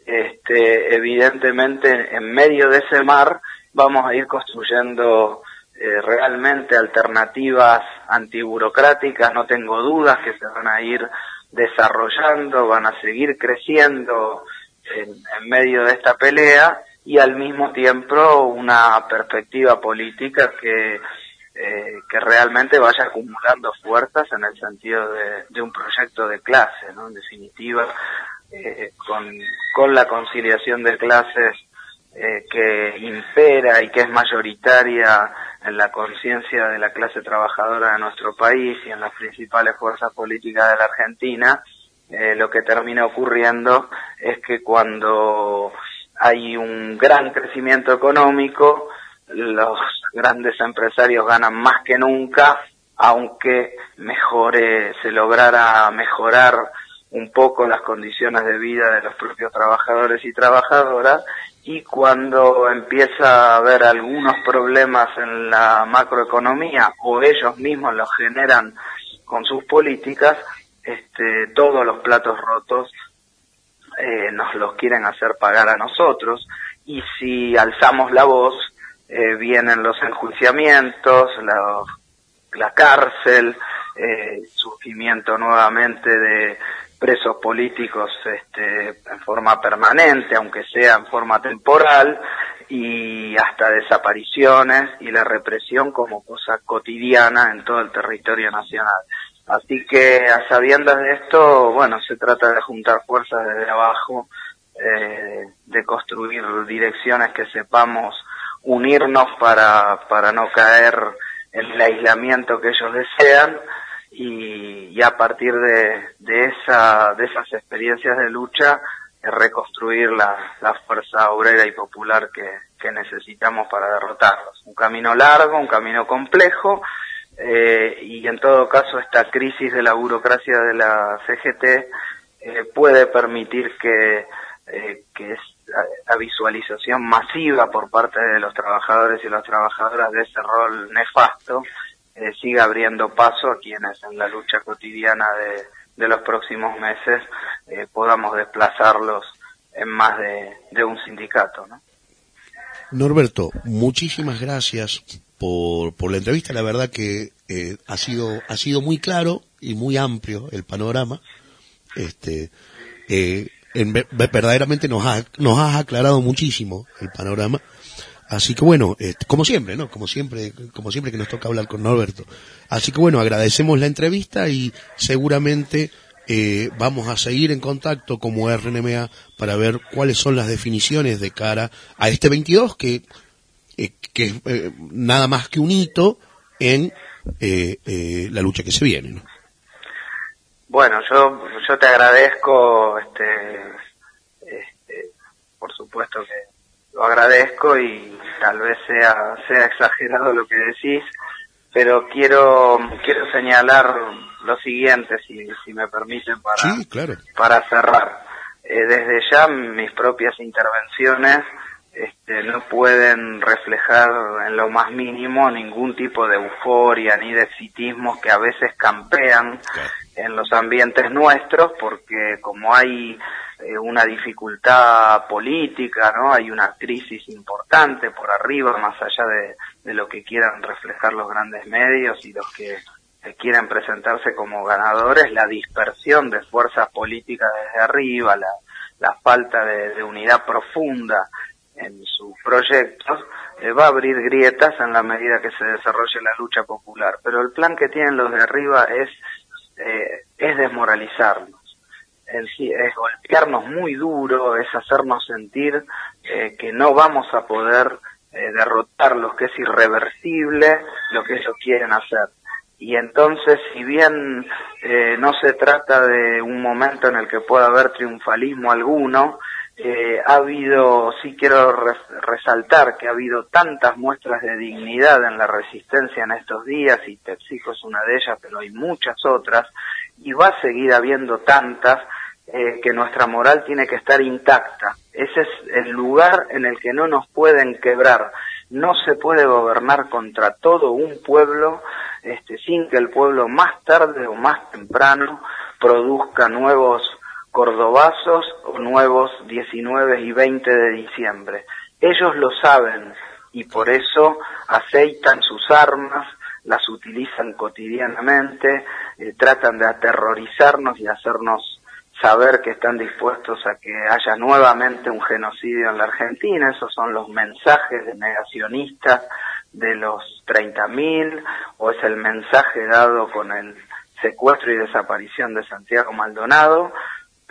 este, evidentemente en medio de ese mar vamos a ir construyendo eh, realmente alternativas antiburocráticas, no tengo dudas que se van a ir desarrollando, van a seguir creciendo en, medio de esta pelea y al mismo tiempo una perspectiva política que eh, que realmente vaya acumulando fuerzas en el sentido de, de un proyecto de clase, ¿no? En definitiva, eh, con, con la conciliación de clases eh, que impera y que es mayoritaria en la conciencia de la clase trabajadora de nuestro país y en las principales fuerzas políticas de la Argentina, eh, lo que termina ocurriendo es que cuando hay un gran crecimiento económico, los grandes empresarios ganan más que nunca, aunque mejore, se lograra mejorar un poco las condiciones de vida de los propios trabajadores y trabajadoras y cuando empieza a haber algunos problemas en la macroeconomía o ellos mismos los generan con sus políticas, este, todos los platos rotos eh, nos los quieren hacer pagar a nosotros. Y si alzamos la voz eh, vienen los enjuiciamientos, la, cárcel, eh, surgimiento nuevamente de presos políticos este, en forma permanente, aunque sea en forma temporal, y hasta desapariciones y la represión como cosa cotidiana en todo el territorio nacional. Así que a sabiendas de esto, bueno, se trata de juntar fuerzas desde abajo, eh, de construir direcciones que sepamos unirnos para, para no caer en el aislamiento que ellos desean y, y a partir de, de, esa, de esas experiencias de lucha reconstruir la, la fuerza obrera y popular que, que necesitamos para derrotarlos. Un camino largo, un camino complejo, eh, y en todo caso esta crisis de la burocracia de la CGT eh, puede permitir que, eh, que la visualización masiva por parte de los trabajadores y las trabajadoras de ese rol nefasto eh, siga abriendo paso a quienes en la lucha cotidiana de, de los próximos meses eh, podamos desplazarlos en más de, de un sindicato. ¿no? Norberto, muchísimas gracias por, por la entrevista. La verdad que eh, ha sido ha sido muy claro y muy amplio el panorama. Este, eh, en, verdaderamente nos ha, nos has aclarado muchísimo el panorama. Así que bueno, eh, como siempre, ¿no? Como siempre, como siempre que nos toca hablar con Norberto. Así que bueno, agradecemos la entrevista y seguramente eh, vamos a seguir en contacto como RNMA para ver cuáles son las definiciones de cara a este 22 que, eh, que es eh, nada más que un hito en la lucha que se viene, ¿no? Bueno, yo, yo te agradezco, este, este, por supuesto que lo agradezco y tal vez sea, sea exagerado lo que decís, pero quiero, quiero señalar lo siguiente, si, si me permiten, para, Sí, claro. para cerrar. Eh, desde ya mis propias intervenciones este, no pueden reflejar en lo más mínimo ningún tipo de euforia ni de exitismos que a veces campean en los ambientes nuestros, porque como hay eh, una dificultad política, ¿no? Hay una crisis importante por arriba, más allá de, de lo que quieran reflejar los grandes medios y los que quieren presentarse como ganadores, la dispersión de fuerzas políticas desde arriba, la, la falta de, de unidad profunda en sus proyectos, eh, va a abrir grietas en la medida que se desarrolle la lucha popular. Pero el plan que tienen los de arriba es, eh, es desmoralizarnos es golpearnos muy duro, es hacernos sentir eh, que no vamos a poder eh, derrotarlos, que es irreversible lo que ellos quieren hacer. Y entonces, si bien no se trata de un momento en el que pueda haber triunfalismo alguno, eh, ha habido, sí quiero res resaltar que ha habido tantas muestras de dignidad en la resistencia en estos días, y Pepsico es una de ellas, pero hay muchas otras, y va a seguir habiendo tantas, eh, que nuestra moral tiene que estar intacta. Ese es el lugar en el que no nos pueden quebrar. No se puede gobernar contra todo un pueblo este, sin que el pueblo más tarde o más temprano produzca nuevos cordobazos o nuevos 19 y 20 de diciembre. Ellos lo saben y por eso aceitan sus armas, las utilizan cotidianamente, eh, tratan de aterrorizarnos y hacernos saber que están dispuestos a que haya nuevamente un genocidio en la Argentina, esos son los mensajes de negacionistas de los 30.000 o es el mensaje dado con el secuestro y desaparición de Santiago Maldonado,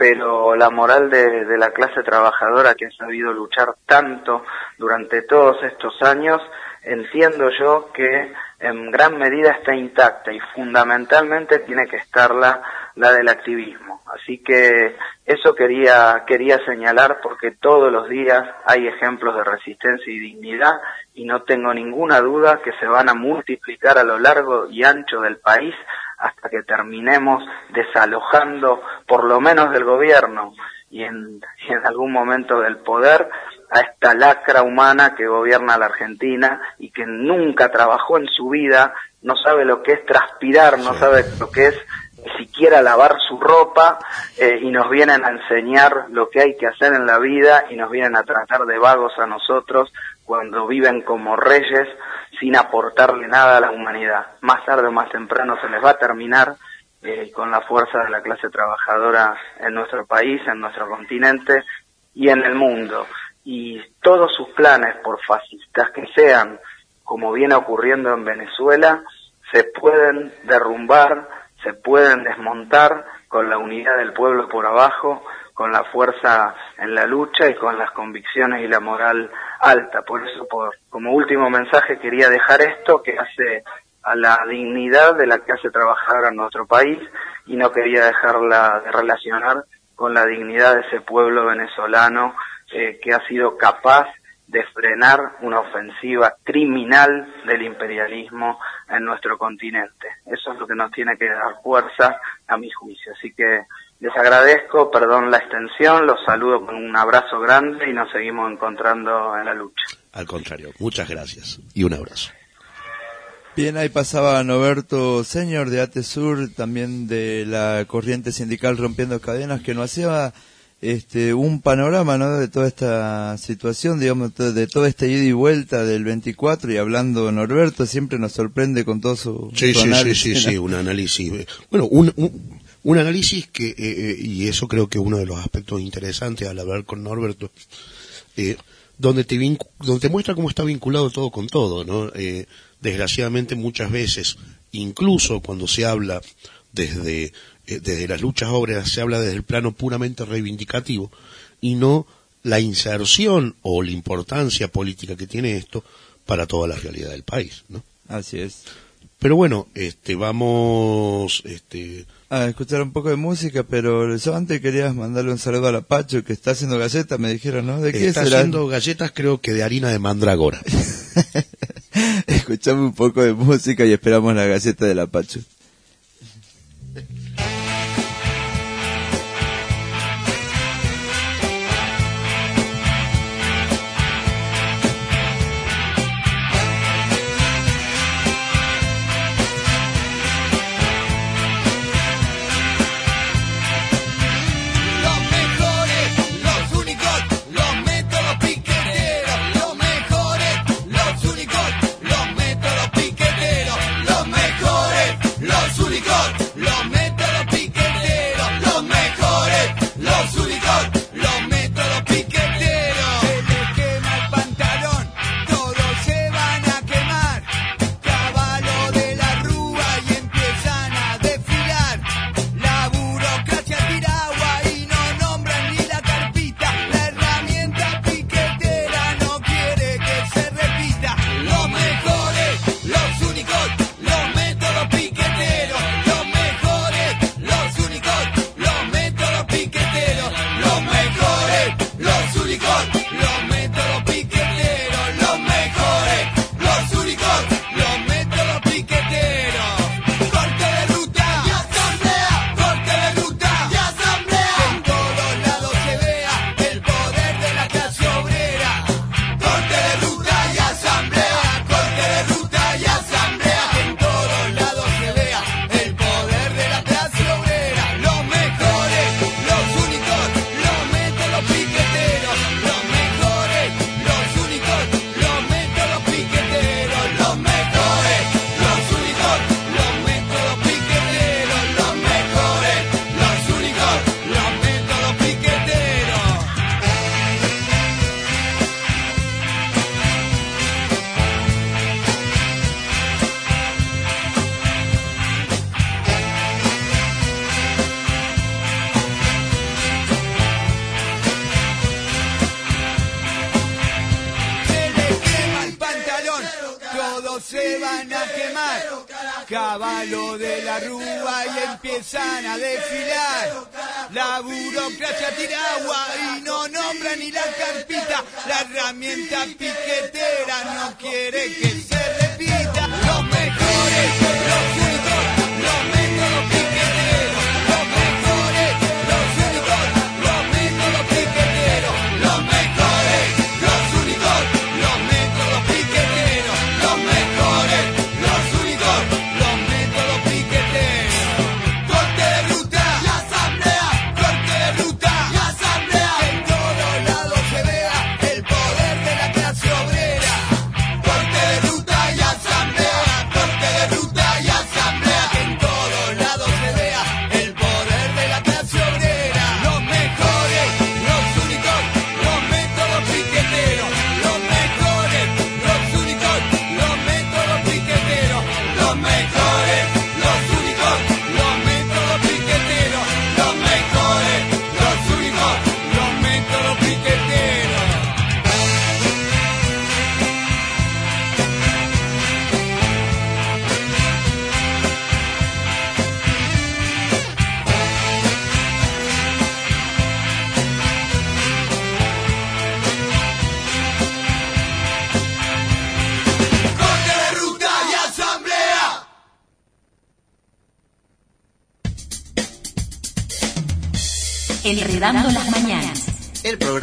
pero la moral de, la clase trabajadora que ha sabido luchar tanto durante todos estos años, entiendo yo que en gran medida está intacta y fundamentalmente tiene que estarla la del activismo. Así que eso quería, quería señalar porque todos los días hay ejemplos de resistencia y dignidad y no tengo ninguna duda que se van a multiplicar a lo largo y ancho del país hasta que terminemos desalojando por lo menos del gobierno y en, y en algún momento del poder a esta lacra humana que gobierna la Argentina y que nunca trabajó en su vida, no sabe lo que es transpirar, no sabe lo que es ni siquiera lavar su ropa eh, y nos vienen a enseñar lo que hay que hacer en la vida y nos vienen a tratar de vagos a nosotros cuando viven como reyes sin aportarle nada a la humanidad. Más tarde o más temprano se les va a terminar eh, con la fuerza de la clase trabajadora en nuestro país, en nuestro continente y en el mundo. Y todos sus planes, por fascistas que sean, como viene ocurriendo en Venezuela, se pueden derrumbar se pueden desmontar con la unidad del pueblo por abajo, con la fuerza en la lucha y con las convicciones y la moral alta. Por eso, por, como último mensaje, quería dejar esto que hace a la dignidad de la clase trabajadora en nuestro país y no quería dejarla de relacionar con la dignidad de ese pueblo venezolano eh, que ha sido capaz de frenar una ofensiva criminal del imperialismo en nuestro continente. Eso es lo que nos tiene que dar fuerza a mi juicio. Así que les agradezco, perdón la extensión, los saludo con un abrazo grande y nos seguimos encontrando en la lucha. Al contrario, muchas gracias y un abrazo. Bien, ahí pasaba Noberto Señor de ATESUR, también de la corriente sindical Rompiendo Cadenas, que nos hacía este, un panorama ¿no? de toda esta situación, digamos, de todo este ida y vuelta del 24 y hablando Norberto, siempre nos sorprende con todo su, sí, sí, análisis. Sí, sí, sí, un análisis. Bueno, un, un, un análisis que, eh, eh, y eso creo que uno de los aspectos interesantes al hablar con Norberto, eh, donde, te donde te muestra cómo está vinculado todo con todo, ¿no? Eh, desgraciadamente muchas veces, incluso cuando se habla desde desde las luchas obreras se habla desde el plano puramente reivindicativo y no la inserción o la importancia política que tiene esto para toda la realidad del país, ¿no? Así es. Pero bueno, este, vamos, este, a escuchar un poco de música, pero yo antes quería mandarle un saludo a la Pacho que está haciendo galletas, me dijeron, ¿no? ¿De qué está haciendo galletas creo que de harina de mandragora. Escuchamos un poco de música y esperamos la galleta de la Pacho.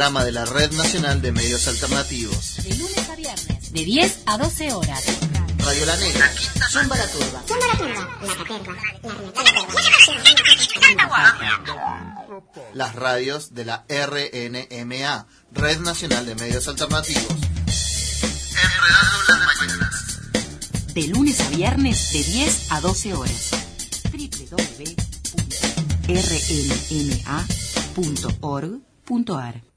Programa de la Red Nacional de Medios Alternativos. De lunes a viernes. De 10 a 12 horas. Radio La Negra. Zumba la turba. Las radios de la RNMA. Red Nacional de Medios Alternativos. Enredando las mañanas. De lunes a viernes. De 10 a 12 horas. www.rnma.org.ar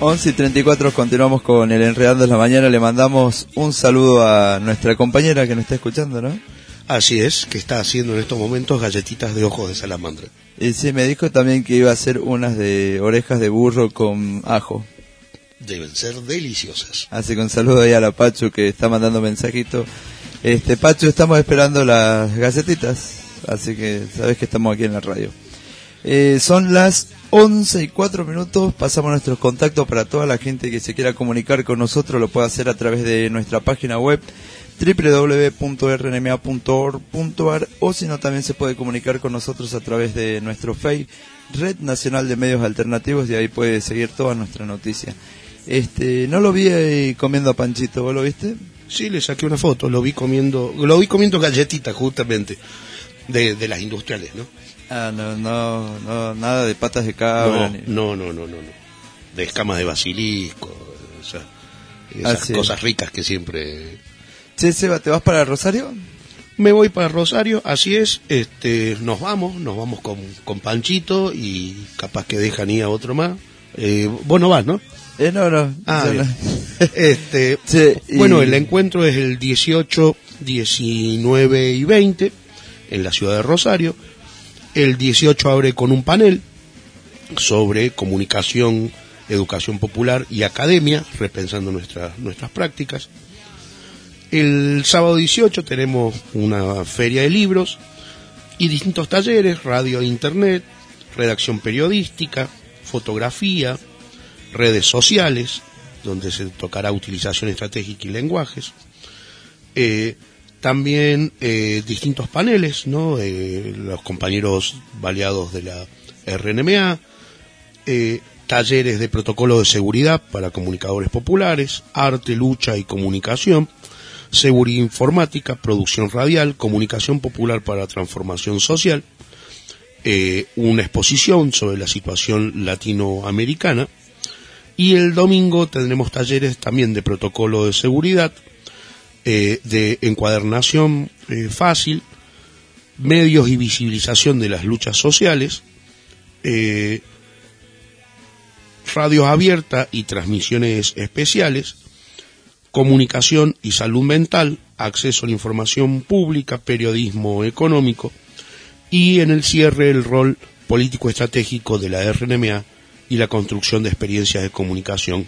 Once y 34 continuamos con el Enredando en la Mañana. Le mandamos un saludo a nuestra compañera que nos está escuchando, ¿no? Así es, que está haciendo en estos momentos galletitas de ojos de salamandra. Y sí, me dijo también que iba a hacer unas de orejas de burro con ajo. Deben ser deliciosas. Así que un saludo ahí a la Pachu que está mandando mensajito. Este, Pachu, estamos esperando las galletitas. Así que sabes que estamos aquí en la radio. Eh, son las 11 y 4 minutos. Pasamos nuestros contactos para toda la gente que se quiera comunicar con nosotros. Lo puede hacer a través de nuestra página web www.rnma.org.ar o si no también se puede comunicar con nosotros a través de nuestro Facebook Red Nacional de Medios Alternativos y ahí puede seguir toda nuestra noticia. Este, no lo vi ahí comiendo a Panchito, ¿vos lo viste? Sí, le saqué una foto, lo vi comiendo, lo vi comiendo galletitas justamente de, de las industriales, ¿no? Ah, no, no, no, nada de patas de cabra. No, ni- no, no, no, no, no. De escamas de basilisco, o sea, esas Ah, sí. cosas ricas que siempre Che, Seba, ¿te vas para Rosario? Me voy para Rosario, así es, este, nos vamos, nos vamos con, con Panchito y capaz que dejan ir a otro más. Eh, vos no vas, ¿no? Eh, no, no. Ah, no. este, Sí, y- Bueno, el encuentro es el 18, 19 y 20 en la ciudad de Rosario. El 18 abre con un panel sobre comunicación, educación popular y academia, repensando nuestras nuestras prácticas. El sábado 18 tenemos una feria de libros y distintos talleres, radio e internet, redacción periodística, fotografía, redes sociales, donde se tocará utilización estratégica y lenguajes. Eh, también eh, distintos paneles, ¿no? Eh, los compañeros baleados de la RNMA, eh, talleres de protocolo de seguridad para comunicadores populares, arte, lucha y comunicación, seguridad informática, producción radial, comunicación popular para transformación social, una exposición sobre la situación latinoamericana y el domingo tendremos talleres también de protocolo de seguridad, eh, de encuadernación eh, fácil, medios y visibilización de las luchas sociales, eh, radios abiertas y transmisiones especiales, comunicación y salud mental, acceso a la información pública, periodismo económico, y en el cierre el rol político estratégico de la RNMA y la construcción de experiencias de comunicación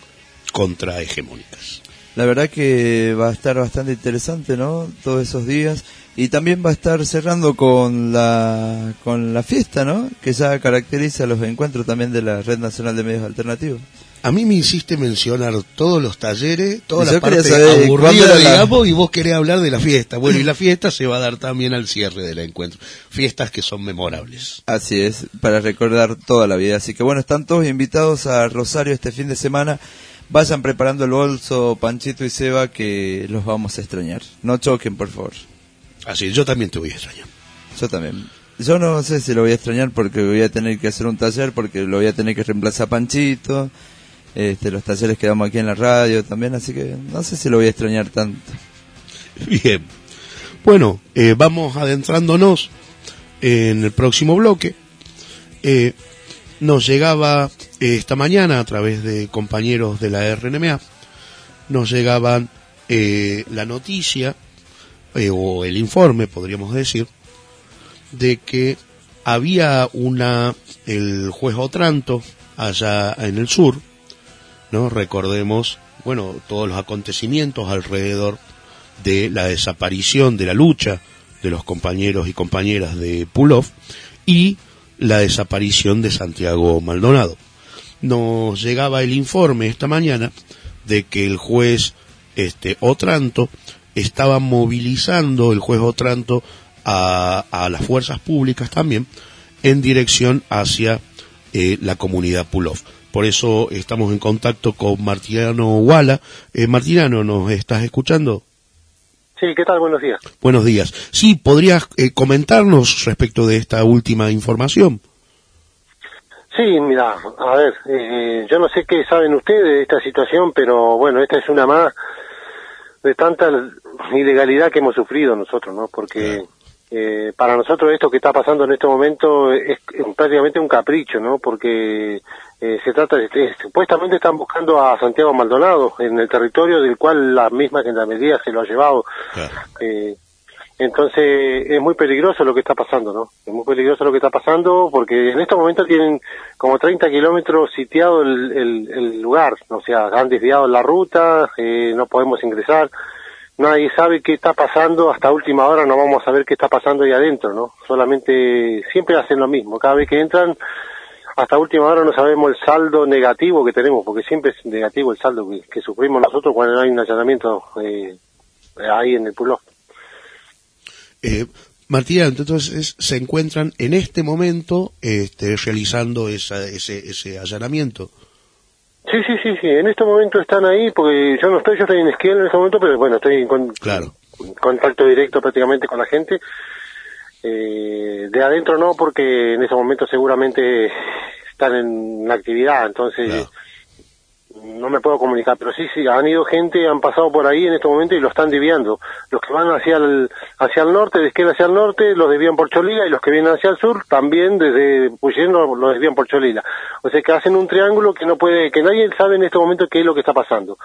contrahegemónicas. La verdad que va a estar bastante interesante, ¿no? Todos esos días. Y también va a estar cerrando con la, con la fiesta, ¿no? Que ya caracteriza los encuentros también de la Red Nacional de Medios Alternativos. A mí me hiciste mencionar todos los talleres, toda Yo la quería parte saber aburrida, cuándo era la- digamos, y vos querés hablar de la fiesta. Bueno, y la fiesta se va a dar también al cierre del encuentro. Fiestas que son memorables. Así es, para recordar toda la vida. Así que bueno, están todos invitados a Rosario este fin de semana. Vayan preparando el bolso, Panchito y Seba, que los vamos a extrañar. No choquen, por favor. Así, yo también te voy a extrañar. Yo también. Yo no sé si lo voy a extrañar porque voy a tener que hacer un taller, porque lo voy a tener que reemplazar a Panchito. Este, los talleres que damos aquí en la radio también, así que no sé si lo voy a extrañar tanto. Bien. Bueno, eh, vamos adentrándonos en el próximo bloque. Eh, nos llegaba eh, esta mañana a través de compañeros de la RNMA, nos llegaban eh, la noticia o el informe, podríamos decir, de que había una, el juez Otranto allá en el sur, ¿no? Recordemos, bueno, todos los acontecimientos alrededor de la desaparición de la lucha de los compañeros y compañeras de Pulov y la desaparición de Santiago Maldonado. Nos llegaba el informe esta mañana de que el juez este Otranto estaba movilizando el juez Otranto a, las fuerzas públicas también en dirección hacia eh, la comunidad Pulov. Por eso estamos en contacto con Martiniano Wala. Eh, Martiniano, ¿nos estás escuchando? Sí, ¿qué tal? Buenos días. Buenos días. Sí, ¿podrías eh, comentarnos respecto de esta última información? Sí, mira, a ver, eh, yo no sé qué saben ustedes de esta situación, pero bueno, esta es una más de tanta ilegalidad que hemos sufrido nosotros, ¿no? Porque eh, para nosotros esto que está pasando en este momento es, es prácticamente un capricho, ¿no? Porque eh, se trata de, de- supuestamente están buscando a Santiago Maldonado en el territorio del cual la misma gendarmería se lo ha llevado. Eh, entonces es muy peligroso lo que está pasando, ¿no? Es muy peligroso lo que está pasando porque en estos momentos tienen como 30 kilómetros sitiado el, el- el lugar, o sea, han desviado la ruta, eh, no podemos ingresar, nadie sabe qué está pasando, hasta última hora no vamos a ver qué está pasando ahí adentro, ¿no? Solamente siempre hacen lo mismo, cada vez que entran, hasta última hora no sabemos el saldo negativo que tenemos, porque siempre es negativo el saldo que, sufrimos nosotros cuando hay un allanamiento eh, ahí en el pueblo. Eh, Martina, entonces se encuentran en este momento este, realizando esa, ese, ese allanamiento. Sí, sí, sí, sí, en este momento están ahí, porque yo no estoy, yo estoy en Esquiel en este momento, pero bueno, estoy en con- Claro. contacto directo prácticamente con la gente. Eh, de adentro no, porque en ese momento seguramente están en actividad, entonces no me puedo comunicar, pero sí, sí, han ido gente, han pasado por ahí en este momento y lo están desviando. Los que van hacia el, hacia el norte, de izquierda hacia el norte, los desvían por Cholila y los que vienen hacia el sur también desde Puyén lo, lo desvían por Cholila. O sea que hacen un triángulo que no puede, que nadie sabe en este momento qué es lo que está pasando.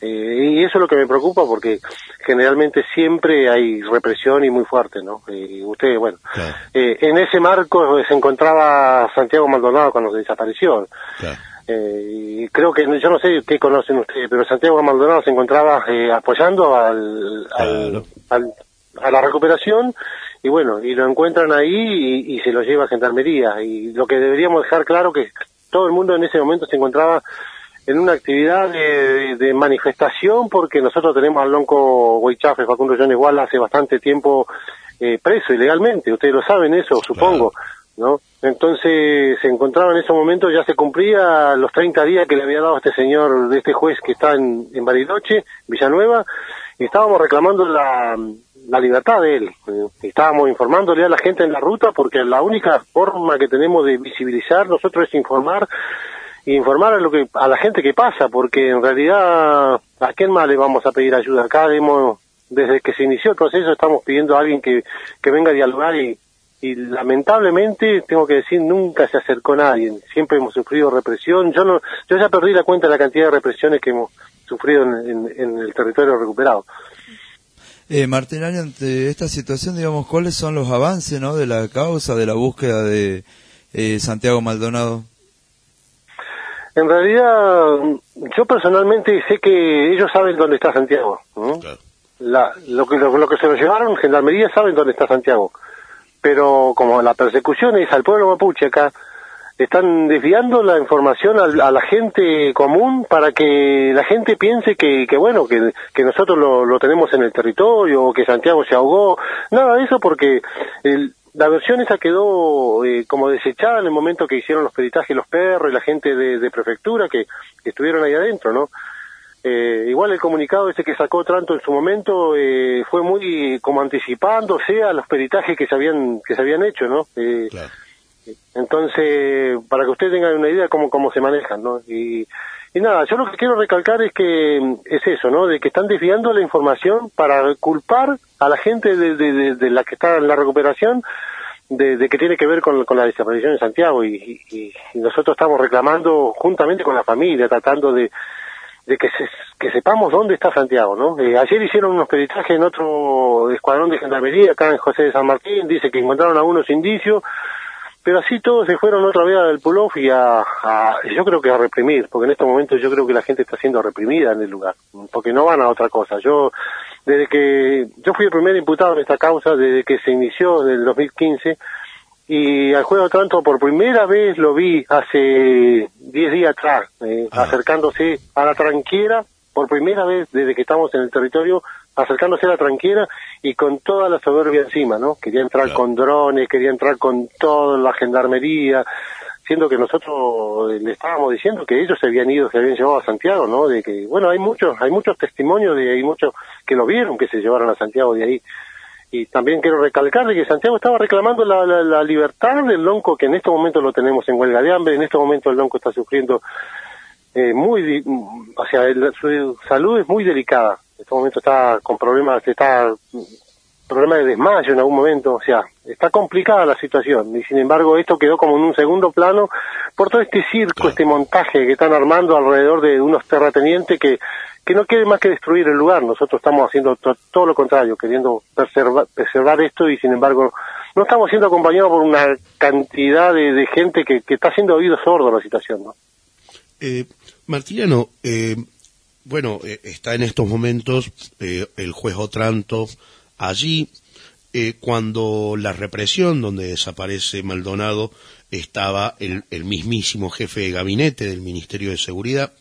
Eh, y eso es lo que me preocupa porque generalmente siempre hay represión y muy fuerte, ¿no? Y ustedes, bueno, eh, en ese marco se encontraba Santiago Maldonado cuando se desapareció. Eh, creo que, yo no sé qué conocen ustedes, pero Santiago Maldonado se encontraba eh, apoyando al, al- al- a la recuperación y bueno, y lo encuentran ahí y, y se lo lleva a Gendarmería. Y lo que deberíamos dejar claro que todo el mundo en ese momento se encontraba en una actividad de, de manifestación porque nosotros tenemos al lonco Huichafe, Facundo Jones Igual hace bastante tiempo eh, preso ilegalmente, ustedes lo saben eso, supongo, ¿no? Entonces se encontraba en ese momento, ya se cumplía los 30 días que le había dado este señor, de este juez que está en, en Bariloche, Villanueva, y estábamos reclamando la, la libertad de él. Estábamos informándole a la gente en la ruta porque la única forma que tenemos de visibilizar nosotros es informar informar a lo que a la gente que pasa porque en realidad a quién más le vamos a pedir ayuda acá hemos desde que se inició el proceso estamos pidiendo a alguien que, que venga a dialogar y, y lamentablemente tengo que decir nunca se acercó nadie siempre hemos sufrido represión yo no yo ya perdí la cuenta de la cantidad de represiones que hemos sufrido en, en- en el territorio recuperado Eh, Martín, ante esta situación, digamos, ¿cuáles son los avances ¿no? de la causa, de la búsqueda de eh, Santiago Maldonado? En realidad, yo personalmente sé que ellos saben dónde está Santiago. ¿no? La, lo, que, lo, que se lo llevaron, Gendarmería saben dónde está Santiago. Pero como la persecución es al pueblo mapuche acá, están desviando la información a, la gente común para que la gente piense que, que bueno, que, que nosotros lo, lo, tenemos en el territorio o que Santiago se ahogó. Nada de eso porque el, la versión esa quedó eh, como desechada en el momento que hicieron los peritajes los perros y la gente de, de prefectura que, que, estuvieron ahí adentro, ¿no? Eh, igual el comunicado ese que sacó Tranto en su momento eh, fue muy como anticipándose a los peritajes que se habían que se habían hecho, ¿no? Eh, claro. Entonces, para que ustedes tengan una idea de cómo, cómo se manejan, ¿no? Y, y nada, yo lo que quiero recalcar es que es eso, ¿no? De que están desviando la información para culpar a la gente de, de, de, la que está en la recuperación de, de que tiene que ver con, con, la desaparición de Santiago y, y, y, nosotros estamos reclamando juntamente con la familia, tratando de, de que, se, que sepamos dónde está Santiago, ¿no? Eh, ayer hicieron unos peritajes en otro escuadrón de gendarmería acá en José de San Martín, dice que encontraron algunos indicios, pero así todos se fueron otra vez al pull y a, a, yo creo que a reprimir, porque en estos momentos yo creo que la gente está siendo reprimida en el lugar, porque no van a otra cosa. Yo, desde que, yo fui el primer imputado en esta causa, desde que se inició en el 2015, y al juego tanto por primera vez lo vi hace 10 días atrás, eh, acercándose a la tranquera, por primera vez desde que estamos en el territorio, acercándose a la tranquera y con toda la soberbia encima, ¿no? Quería entrar con drones, quería entrar con toda la gendarmería, siendo que nosotros le estábamos diciendo que ellos se habían ido, se habían llevado a Santiago, ¿no? De que, bueno, hay muchos, hay muchos testimonios de, hay muchos que lo vieron que se llevaron a Santiago de ahí. Y también quiero recalcar de que Santiago estaba reclamando la, la, la libertad del lonco, que en este momento lo tenemos en huelga de hambre, en este momento el lonco está sufriendo eh, muy, o sea, el, su salud es muy delicada. En este momento está con problemas, está problema de desmayo en algún momento, o sea, está complicada la situación y sin embargo esto quedó como en un segundo plano por todo este circo, este montaje que están armando alrededor de unos terratenientes que que no quiere más que destruir el lugar. Nosotros estamos haciendo todo lo contrario, queriendo preservar, preservar esto y sin embargo no estamos siendo acompañados por una cantidad de, de gente que, que, está haciendo oído sordo la situación. ¿no? Eh, eh, bueno, eh, está en estos momentos eh, el juez Otranto allí. cuando la represión, donde desaparece Maldonado, estaba el, mismísimo jefe de gabinete del Ministerio de Seguridad.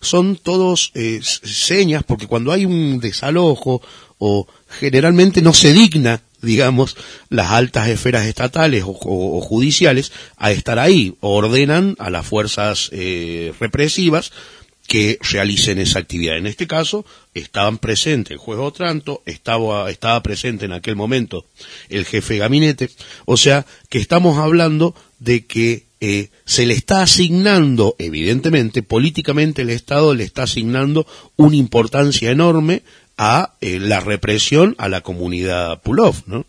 Son todos eh, señas, porque cuando hay un desalojo o generalmente no se digna, digamos, las altas esferas estatales o judiciales a estar ahí, ordenan a las fuerzas eh, represivas que realicen esa actividad. En este caso, estaban presentes el juez Otranto, estaba, estaba presente en aquel momento el jefe de gabinete, o sea que estamos hablando de que eh, se le está asignando, evidentemente, políticamente el Estado le está asignando una importancia enorme a eh, la represión a la comunidad Pulov, ¿no?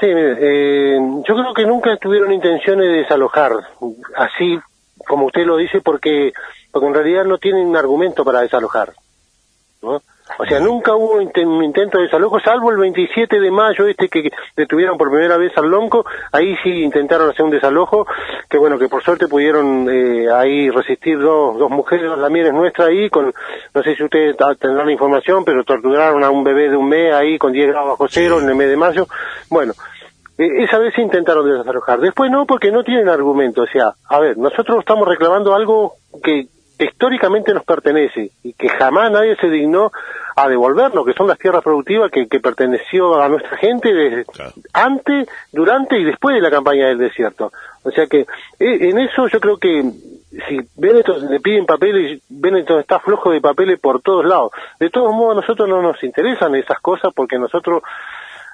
Sí, eh, yo creo que nunca tuvieron intenciones de desalojar, así como usted lo dice, porque porque en realidad no tienen un argumento para desalojar. ¿no? O sea, nunca hubo un intento de desalojo, salvo el 27 de mayo este que detuvieron por primera vez al Lonco, ahí sí intentaron hacer un desalojo, que bueno, que por suerte pudieron eh, ahí resistir dos, dos mujeres, la mía es nuestra ahí, con, no sé si ustedes tendrán la información, pero torturaron a un bebé de un mes ahí con 10 grados bajo cero en el mes de mayo. Bueno, eh, esa vez sí intentaron desalojar. Después no, porque no tienen argumento. O sea, a ver, nosotros estamos reclamando algo que históricamente nos pertenece y que jamás nadie se dignó a devolvernos, que son las tierras productivas que, que perteneció a nuestra gente desde claro. antes, durante y después de la campaña del desierto. O sea que eh, en eso yo creo que si Benetton le piden papeles, Benetton está flojo de papeles por todos lados. De todos modos a nosotros no nos interesan esas cosas porque nosotros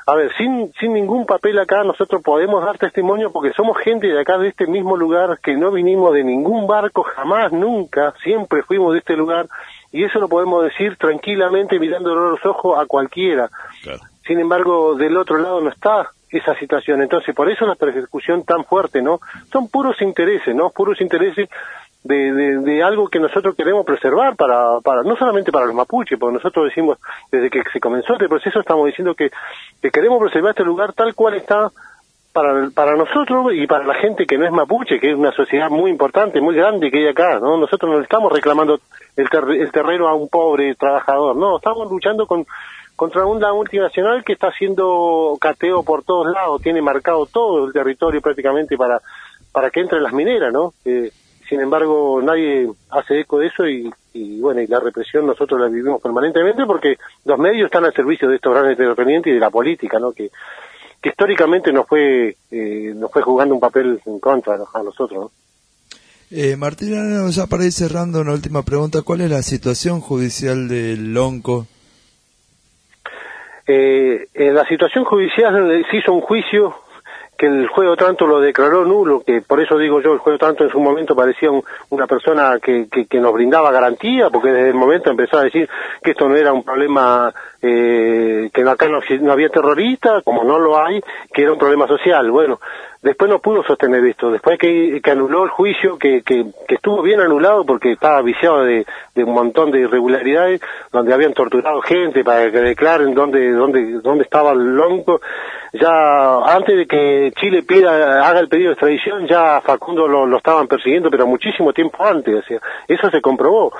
a ver, sin, sin ningún papel acá nosotros podemos dar testimonio porque somos gente de acá, de este mismo lugar, que no vinimos de ningún barco, jamás, nunca, siempre fuimos de este lugar, y eso lo podemos decir tranquilamente mirando los ojos a cualquiera. Claro. Sin embargo, del otro lado no está esa situación, entonces por eso la persecución tan fuerte, ¿no? Son puros intereses, ¿no? Puros intereses de, de, de algo que nosotros queremos preservar para, para, no solamente para los mapuches, porque nosotros decimos, desde que se comenzó este proceso, estamos diciendo que, que queremos preservar este lugar tal cual está para, para nosotros y para la gente que no es mapuche, que es una sociedad muy importante, muy grande que hay acá, ¿no? Nosotros no estamos reclamando el, ter- el terreno a un pobre trabajador, no, estamos luchando con, contra una multinacional que está haciendo cateo por todos lados, tiene marcado todo el territorio prácticamente para, para que entren las mineras, ¿no? Eh, sin embargo, nadie hace eco de eso y, y, bueno, y la represión nosotros la vivimos permanentemente porque los medios están al servicio de estos grandes terratenientes y de la política, ¿no? Que, que históricamente nos fue, eh, nos fue jugando un papel en contra a nosotros, ¿no? Eh, Martín, ya para ir cerrando una última pregunta, ¿cuál es la situación judicial del Lonco? Eh, en la situación judicial se hizo un juicio que el juez de Otranto lo declaró nulo, que por eso digo yo, el juez de Otranto en su momento parecía un- una persona que, que, que nos brindaba garantía, porque desde el momento empezó a decir que esto no era un problema, eh, que acá no, no había terroristas, como no lo hay, que era un problema social. Bueno, después no pudo sostener esto, después que, anuló el juicio, que, que, estuvo bien anulado porque estaba viciado de, un montón de irregularidades, donde habían torturado gente para que declaren dónde, dónde, dónde estaba el lonco. Ya antes de que Chile pida, haga el pedido de extradición, ya Facundo lo, lo estaban persiguiendo, pero muchísimo tiempo antes, o sea, eso se comprobó.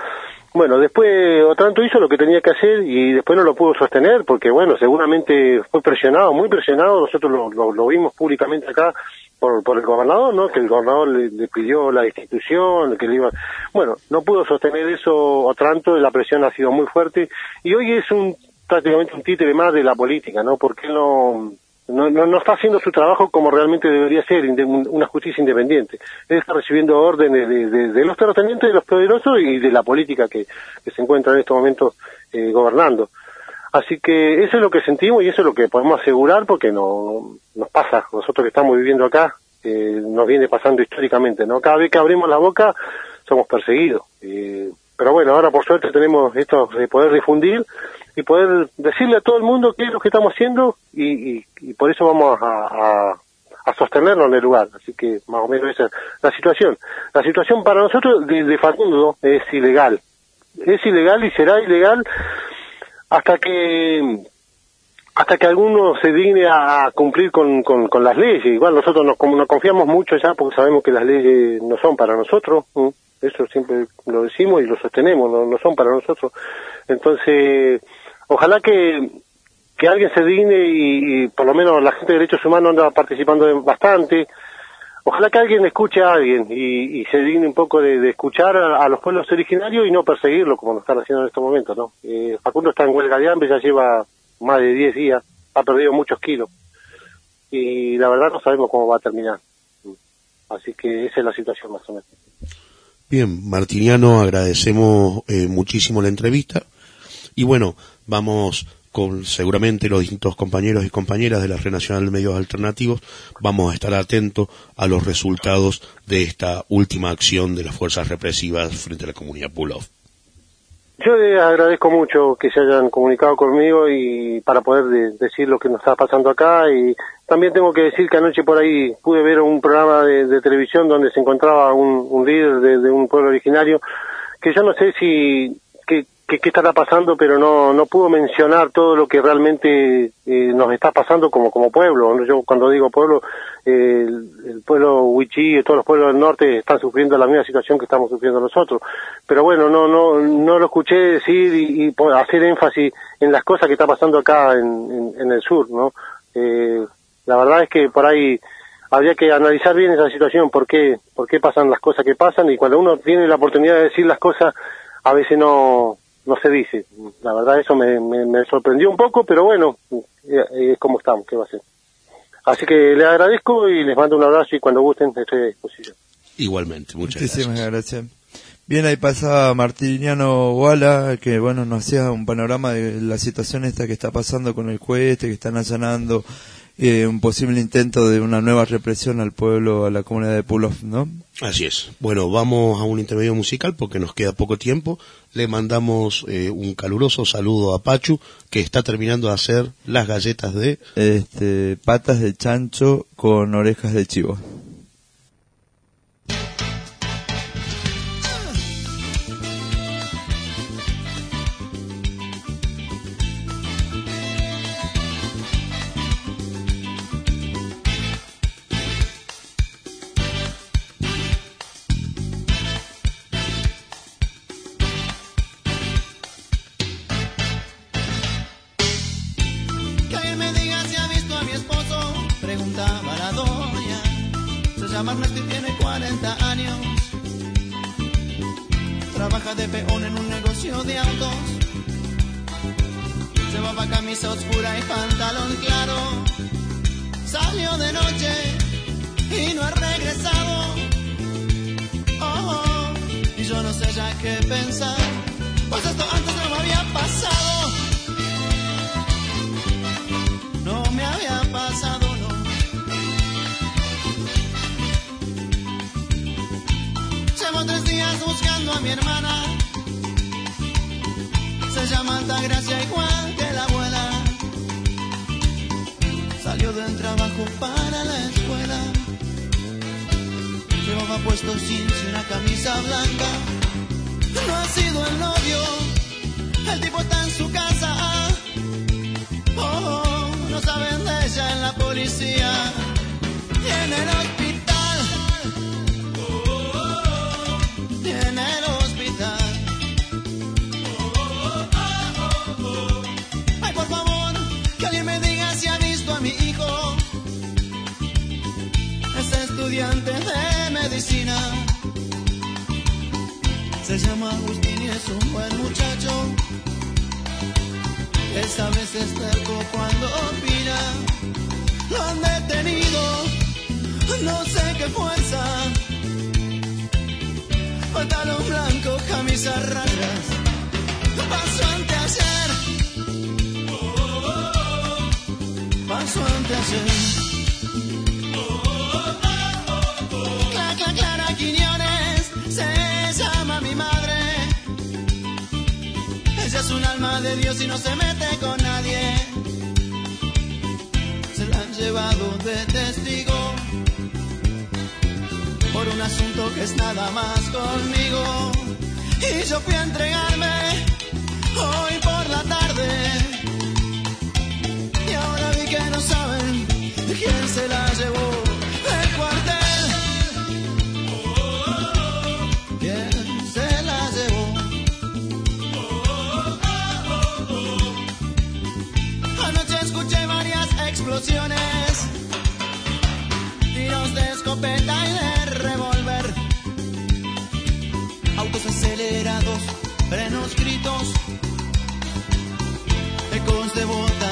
Bueno, después Otranto hizo lo que tenía que hacer y después no lo pudo sostener porque, bueno, seguramente fue presionado, muy presionado, nosotros lo, lo, vimos públicamente acá por, por el gobernador, ¿no? Que el gobernador le, le pidió la institución, que le iba... Bueno, no pudo sostener eso Otranto, la presión ha sido muy fuerte y hoy es un prácticamente un títere más de la política, ¿no? Porque él no... No, no, no está haciendo su trabajo como realmente debería ser, una justicia independiente. Él está recibiendo órdenes de, de- de los terratenientes, de los poderosos y de la política que, que se encuentra en estos momentos eh, gobernando. Así que eso es lo que sentimos y eso es lo que podemos asegurar porque no, nos pasa, nosotros que estamos viviendo acá, eh, nos viene pasando históricamente, ¿no? Cada vez que abrimos la boca somos perseguidos. Eh, pero bueno, ahora por suerte tenemos esto de poder difundir y poder decirle a todo el mundo qué es lo que estamos haciendo y, y, por eso vamos a, a, a sostenerlo en el lugar. Así que más o menos esa es la situación. La situación para nosotros de, de Facundo es ilegal. Es ilegal y será ilegal hasta que hasta que alguno se digne a cumplir con, con, las leyes. Igual nosotros nos, como nos confiamos mucho ya porque sabemos que las leyes no son para nosotros. Eso siempre lo decimos y lo sostenemos, no, no son para nosotros. Entonces, ojalá que, que alguien se digne y, por lo menos la gente de derechos humanos anda participando bastante. Ojalá que alguien escuche a alguien y, se digne un poco de, de escuchar a, a los pueblos originarios y no perseguirlo como lo están haciendo en estos momentos, ¿no? Eh, Facundo está en huelga de hambre, ya lleva más de 10 días, ha perdido muchos kilos y la verdad no sabemos cómo va a terminar. Así que esa es la situación más o menos. Bien, Martiniano, agradecemos eh, muchísimo la entrevista y bueno, vamos con seguramente los distintos compañeros y compañeras de la Red Nacional de Medios Alternativos, vamos a estar atentos a los resultados de esta última acción de las fuerzas represivas frente a la comunidad Pulov. Yo les agradezco mucho que se hayan comunicado conmigo y para poder de- decir lo que nos está pasando acá. Y también tengo que decir que anoche por ahí pude ver un programa de, de televisión donde se encontraba un, un líder de, de un pueblo originario que yo no sé si qué, qué- qué estará pasando pero no no pudo mencionar todo lo que realmente eh, nos está pasando como como pueblo. Yo cuando digo pueblo eh, el, el pueblo Wichí y todos los pueblos del norte están sufriendo la misma situación que estamos sufriendo nosotros. Pero bueno no no no lo escuché decir y, y hacer énfasis en las cosas que está pasando acá en, en, en el sur no Eh, la verdad es que por ahí habría que analizar bien esa situación por qué por qué pasan las cosas que pasan y cuando uno tiene la oportunidad de decir las cosas a veces no no se dice la verdad eso me, me, me sorprendió un poco pero bueno eh, es como estamos qué va a ser así que les agradezco y les mando un abrazo y cuando gusten estoy a disposición Igualmente, muchas Muchísimas gracias. Bien, ahí pasaba Martiniano Wala, que bueno, nos hacía un panorama de la situación esta que está pasando con el juez, este que están allanando eh, un posible intento de una nueva represión al pueblo, a la comunidad de Pulov, ¿no? Así es. Bueno, vamos a un intermedio musical porque nos queda poco tiempo. Le mandamos eh, un caluroso saludo a Pachu, que está terminando de hacer las galletas de... Este, patas de chancho con orejas de chivo. Policía. En el hospital. En el hospital. Ay, por favor, que alguien me diga si ha visto a mi hijo. Es estudiante de medicina. Se llama Agustín y es un buen muchacho. Es a veces terco cuando opina. Lo han detenido, no sé qué fuerza. Pantalón blanco, camisa rayas. Pasó ante ayer. Pasó ante ayer. Cla, cla, Clara Quiñones se llama mi madre. Ella es un alma de Dios y no se mete con nadie. Llevado de testigo por un asunto que es nada más conmigo. Y yo fui a entregarme hoy por la tarde. Y ahora vi que no saben quién se la llevó tiros de escopeta y de revólver, autos acelerados, frenos gritos, ecos de botas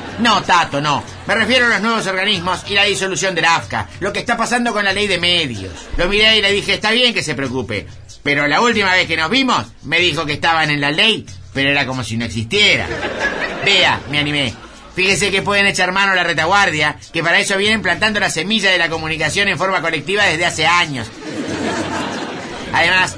No, Tato, no. Me refiero a los nuevos organismos y la disolución de la AFCA. Lo que está pasando con la ley de medios. Lo miré y le dije, está bien que se preocupe. Pero la última vez que nos vimos, me dijo que estaban en la ley, pero era como si no existiera. Vea, me animé. Fíjese que pueden echar mano a la retaguardia, que para eso vienen plantando la semilla de la comunicación en forma colectiva desde hace años. Además,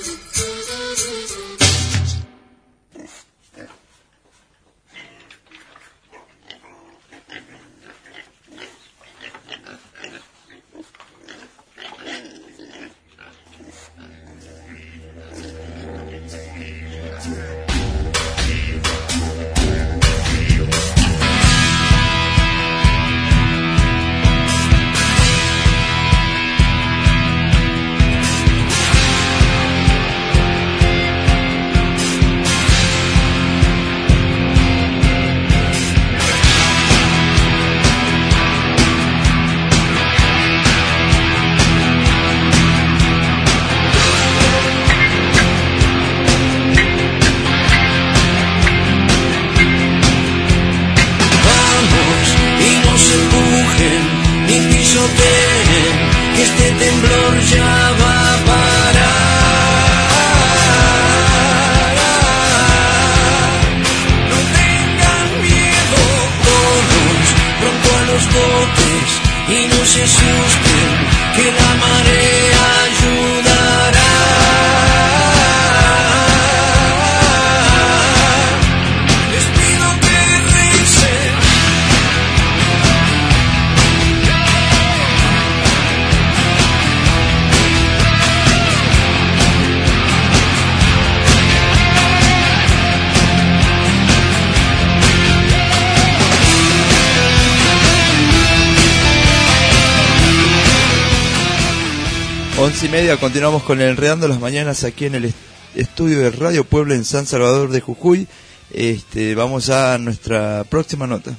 y media continuamos con Enredando las Mañanas aquí en el estudio de Radio Pueblo en San Salvador de Jujuy. Este, vamos a nuestra próxima nota.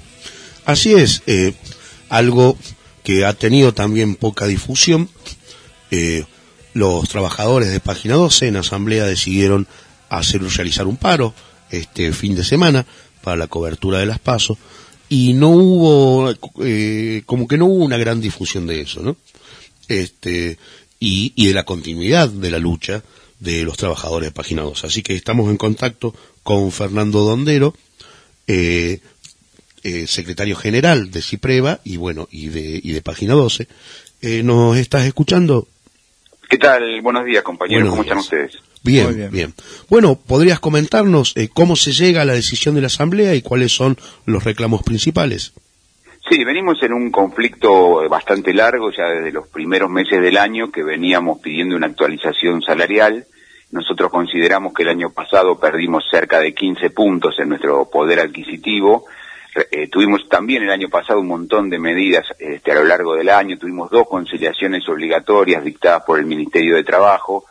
Así es, eh, algo que ha tenido también poca difusión. Eh, los trabajadores de Página 12 en asamblea decidieron hacer realizar un paro este fin de semana para la cobertura de las pasos y no hubo eh, como que no hubo una gran difusión de eso, ¿no? Este y, y de la continuidad de la lucha de los trabajadores de Página 12. Así que estamos en contacto con Fernando Dondero, eh, eh, secretario general de Cipreva y bueno y de y de Página 12. Eh, ¿Nos estás escuchando? ¿Qué tal? Buenos días, compañeros. Buenos ¿Cómo días. están ustedes? Bien, Muy bien, bien. Bueno, ¿podrías comentarnos eh, cómo se llega a la decisión de la Asamblea y cuáles son los reclamos principales? Sí, venimos en un conflicto bastante largo ya desde los primeros meses del año que veníamos pidiendo una actualización salarial. Nosotros consideramos que el año pasado perdimos cerca de 15 puntos en nuestro poder adquisitivo. Eh, tuvimos también el año pasado un montón de medidas este, a lo largo del año. Tuvimos dos conciliaciones obligatorias dictadas por el Ministerio de Trabajo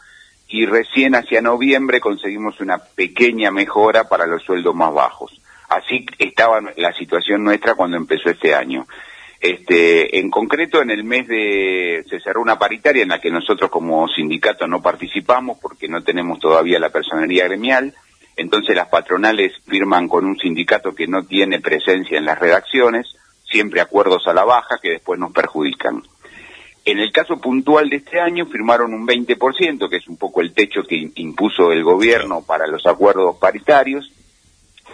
y recién hacia noviembre conseguimos una pequeña mejora para los sueldos más bajos. Así estaba la situación nuestra cuando empezó este año. Este, en concreto, en el mes de se cerró una paritaria en la que nosotros como sindicato no participamos porque no tenemos todavía la personería gremial. Entonces las patronales firman con un sindicato que no tiene presencia en las redacciones, siempre acuerdos a la baja que después nos perjudican. En el caso puntual de este año firmaron un 20%, que es un poco el techo que impuso el gobierno para los acuerdos paritarios,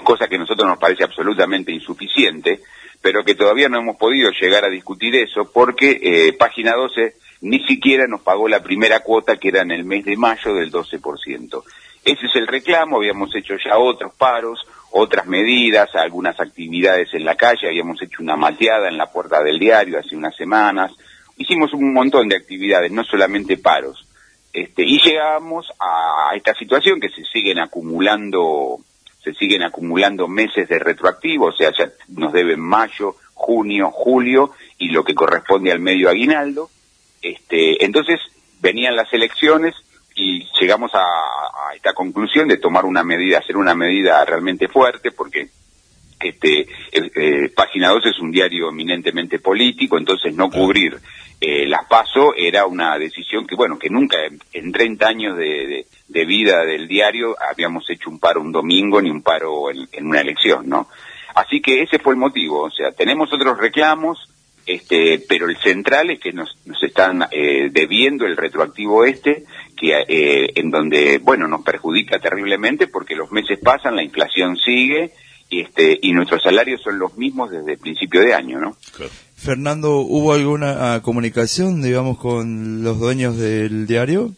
cosa que a nosotros nos parece absolutamente insuficiente, pero que todavía no hemos podido llegar a discutir eso porque eh, Página 12 ni siquiera nos pagó la primera cuota que era en el mes de mayo del 12%. Ese es el reclamo, habíamos hecho ya otros paros, otras medidas, algunas actividades en la calle, habíamos hecho una mateada en la puerta del diario hace unas semanas, hicimos un montón de actividades, no solamente paros. Este, y llegamos a esta situación que se siguen acumulando, se siguen acumulando meses de retroactivo, o sea, ya nos deben mayo, junio, julio y lo que corresponde al medio aguinaldo. Este, entonces venían las elecciones y llegamos a, a esta conclusión de tomar una medida, hacer una medida realmente fuerte, porque este eh, eh, Página 2 es un diario eminentemente político, entonces no cubrir eh, las PASO era una decisión que, bueno, que nunca en, en 30 años de, de- de vida del diario habíamos hecho un paro un domingo ni un paro en, en una elección, ¿no? Así que ese fue el motivo, o sea, tenemos otros reclamos, este, pero el central es que nos, nos están eh, debiendo el retroactivo este, que eh, en donde, bueno, nos perjudica terriblemente porque los meses pasan, la inflación sigue, y este, y nuestros salarios son los mismos desde el principio de año, ¿no? Fernando, ¿hubo alguna ah, comunicación, digamos, con los dueños del diario?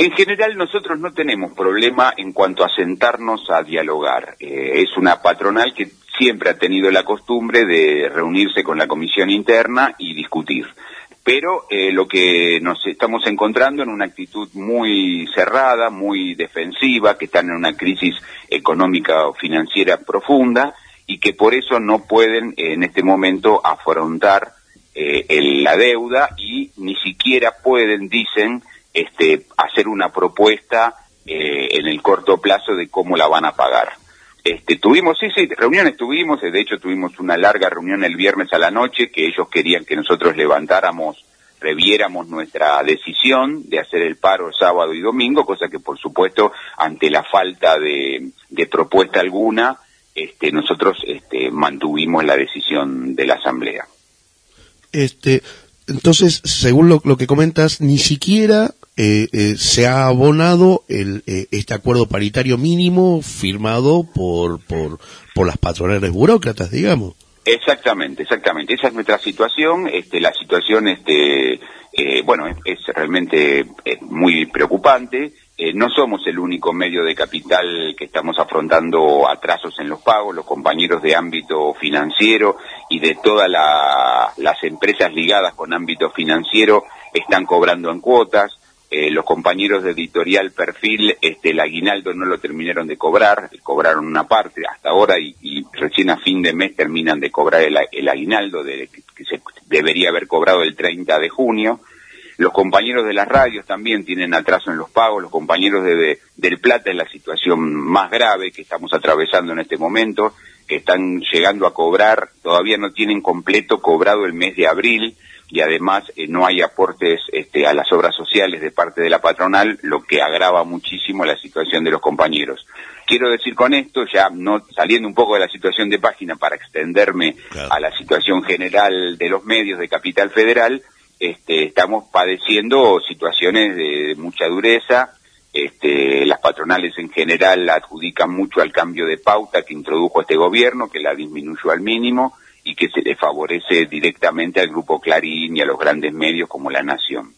En general nosotros no tenemos problema en cuanto a sentarnos a dialogar. Eh, es una patronal que siempre ha tenido la costumbre de reunirse con la comisión interna y discutir. Pero eh, lo que nos estamos encontrando en una actitud muy cerrada, muy defensiva, que están en una crisis económica o financiera profunda y que por eso no pueden en este momento afrontar eh, el- la deuda y ni siquiera pueden, dicen, este, hacer una propuesta eh, en el corto plazo de cómo la van a pagar. Este, tuvimos, sí, sí, reuniones tuvimos, de hecho tuvimos una larga reunión el viernes a la noche que ellos querían que nosotros levantáramos, reviéramos nuestra decisión de hacer el paro sábado y domingo, cosa que por supuesto ante la falta de, propuesta alguna, este, nosotros este, mantuvimos la decisión de la asamblea. Este, entonces, según lo que comentas, ni siquiera eh, eh, se ha abonado el, eh, este acuerdo paritario mínimo firmado por, por, por las patronales burócratas, digamos. Exactamente, exactamente. Esa es nuestra situación. Este, la situación, este, eh, bueno, es, realmente muy preocupante. No somos el único medio de capital que estamos afrontando atrasos en los pagos. Los compañeros de ámbito financiero y de todas la- las empresas ligadas con ámbito financiero están cobrando en cuotas. Eh, los compañeros de editorial perfil, este, el aguinaldo no lo terminaron de cobrar, cobraron una parte hasta ahora y, recién a fin de mes terminan de cobrar el, el aguinaldo de, que se debería haber cobrado el 30 de junio. Los compañeros de las radios también tienen atraso en los pagos, los compañeros de- del Plata es la situación más grave que estamos atravesando en este momento, que están llegando a cobrar, todavía no tienen completo cobrado el mes de abril y además eh, no hay aportes este, a las obras sociales de parte de la patronal, lo que agrava muchísimo la situación de los compañeros. Quiero decir con esto, ya no saliendo un poco de la situación de página para extenderme a la situación general de los medios de Capital Federal, este, estamos padeciendo situaciones de, de mucha dureza. Este, las patronales en general adjudican mucho al cambio de pauta que introdujo este gobierno, que la disminuyó al mínimo y que se le favorece directamente al grupo Clarín y a los grandes medios como La Nación.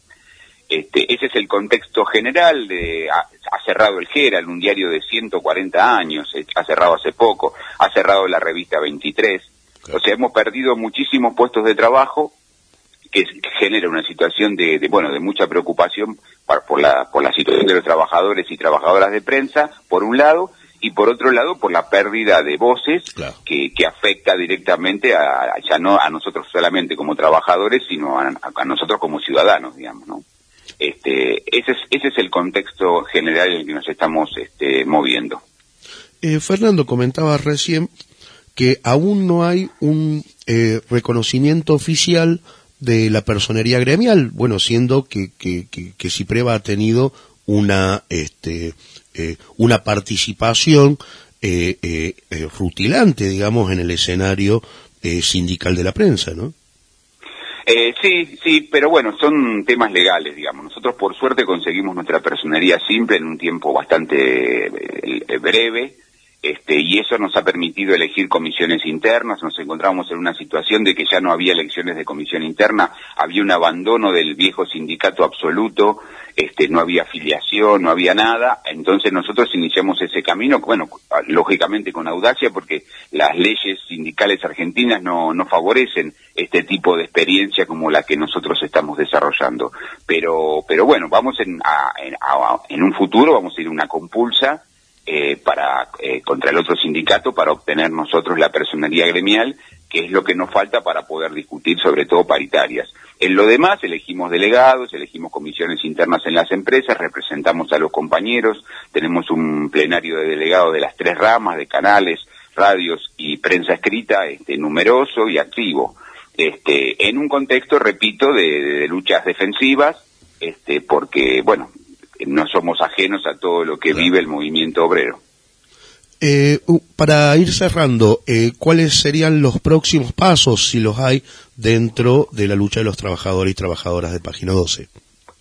Este, ese es el contexto general. De, ha, ha cerrado el Geral, un diario de 140 años, eh, ha cerrado hace poco, ha cerrado la revista 23. O sea, hemos perdido muchísimos puestos de trabajo que genera una situación de, de, bueno de mucha preocupación para- por la por la situación de los trabajadores y trabajadoras de prensa por un lado y por otro lado por la pérdida de voces que, que afecta directamente a, a- ya no a nosotros solamente como trabajadores sino a, a nosotros como ciudadanos digamos no este ese es ese es el contexto general en el que nos estamos este, moviendo. Eh, Fernando comentaba recién que aún no hay un eh, reconocimiento oficial de la personería gremial, bueno, siendo que, que, que, que Cipreva ha tenido una, este, eh, una participación eh, eh, eh, rutilante, digamos, en el escenario eh, sindical de la prensa, ¿no? Sí, sí, pero bueno, son temas legales, digamos. Nosotros por suerte conseguimos nuestra personería simple en un tiempo bastante breve, este, y eso nos ha permitido elegir comisiones internas. Nos encontramos en una situación de que ya no había elecciones de comisión interna, había un abandono del viejo sindicato absoluto, este, no había afiliación, no había nada. Entonces nosotros iniciamos ese camino, bueno, lógicamente con audacia, porque las leyes sindicales argentinas no, no favorecen este tipo de experiencia como la que nosotros estamos desarrollando. Pero, pero bueno, vamos en, a- en, a- en un futuro, vamos a ir a una compulsa eh, para eh, contra el otro sindicato para obtener nosotros la personería gremial, que es lo que nos falta para poder discutir sobre todo paritarias. En lo demás elegimos delegados, elegimos comisiones internas en las empresas, representamos a los compañeros, tenemos un plenario de delegados de las tres ramas, de canales, radios y prensa escrita, este, numeroso y activo. Este, en un contexto, repito, de, de luchas defensivas, este, porque, bueno, no somos ajenos a todo lo que vive el movimiento obrero. Eh, para ir cerrando, eh, ¿cuáles serían los próximos pasos, si los hay, dentro de la lucha de los trabajadores y trabajadoras de Página 12?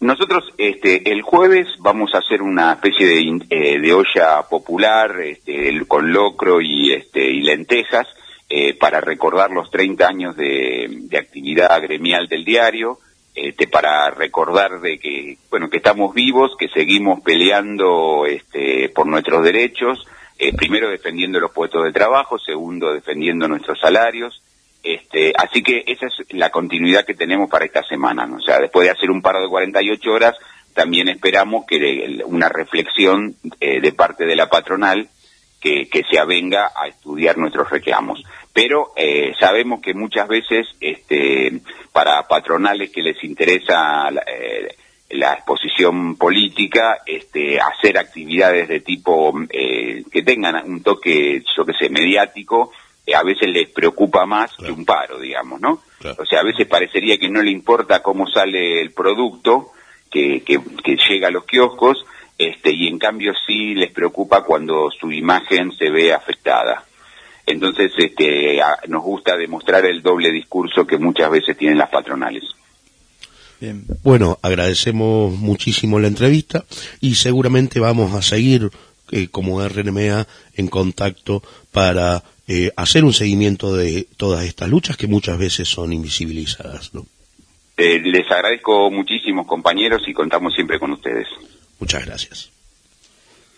Nosotros este, el jueves vamos a hacer una especie de, eh, de olla popular este, con locro y, este, y lentejas eh, para recordar los 30 años de, de actividad gremial del diario, este, para recordar de que bueno que estamos vivos, que seguimos peleando este, por nuestros derechos, eh, primero defendiendo los puestos de trabajo, segundo defendiendo nuestros salarios. Este, así que esa es la continuidad que tenemos para esta semana. ¿no? O sea, después de hacer un paro de 48 horas, también esperamos que una reflexión eh, de parte de la patronal que, que se avenga a estudiar nuestros reclamos. Pero eh, sabemos que muchas veces este, para patronales que les interesa eh, la exposición política, este, hacer actividades de tipo eh, que tengan un toque, yo que sé, mediático, eh, a veces les preocupa más que un paro, digamos, ¿no? O sea, a veces parecería que no le importa cómo sale el producto que, que, que llega a los kioscos, este, y en cambio sí les preocupa cuando su imagen se ve afectada. Entonces, este, a- nos gusta demostrar el doble discurso que muchas veces tienen las patronales. Bueno, agradecemos muchísimo la entrevista y seguramente vamos a seguir eh, como RNMA en contacto para eh, hacer un seguimiento de todas estas luchas que muchas veces son invisibilizadas. ¿no? Eh, les agradezco muchísimo, compañeros, y contamos siempre con ustedes. Muchas gracias.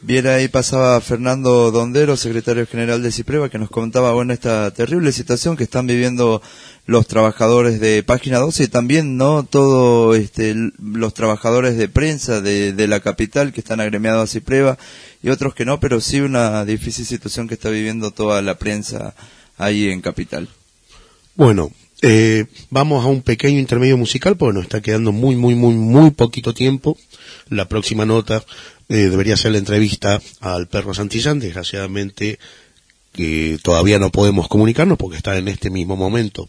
Bien, ahí pasaba Fernando Dondero, secretario general de Cipreva, que nos contaba, bueno, esta terrible situación que están viviendo los trabajadores de Página 12 y también, ¿no? Todo, este, los trabajadores de prensa de, de la capital que están agremiados a Cipreva y otros que no, pero sí una difícil situación que está viviendo toda la prensa ahí en Capital. Bueno, eh, vamos a un pequeño intermedio musical porque nos está quedando muy, muy, muy, muy poquito tiempo. La próxima nota eh, debería ser la entrevista al perro Santillán. Desgraciadamente que todavía no podemos comunicarnos porque está en este mismo momento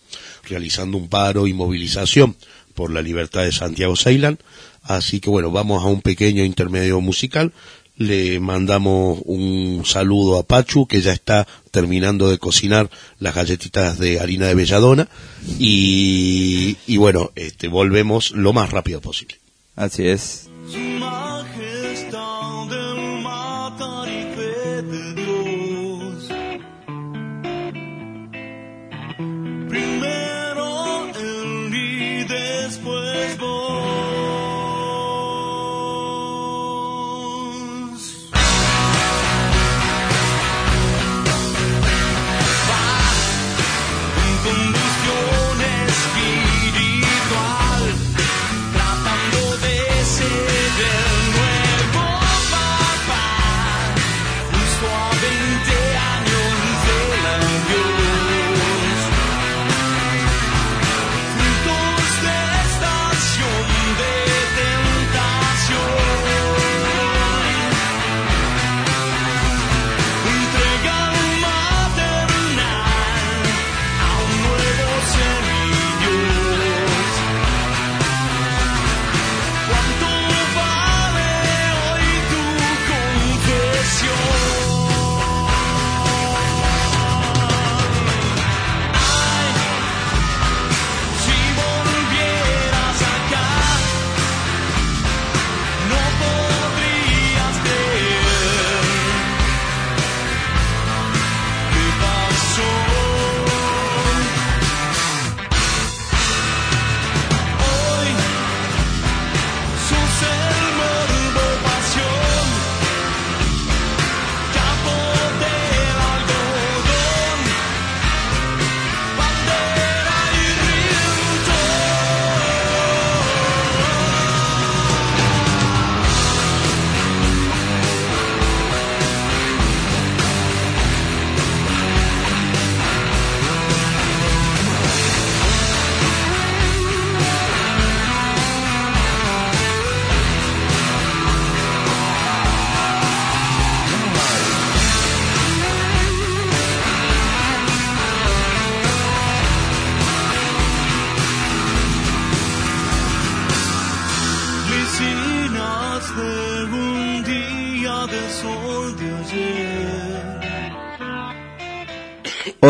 realizando un paro y movilización por la libertad de Santiago Ceylan. Así que bueno, vamos a un pequeño intermedio musical. Le mandamos un saludo a Pachu, que ya está terminando de cocinar las galletitas de harina de belladona. Y, y bueno, este, volvemos lo más rápido posible. Así es. Su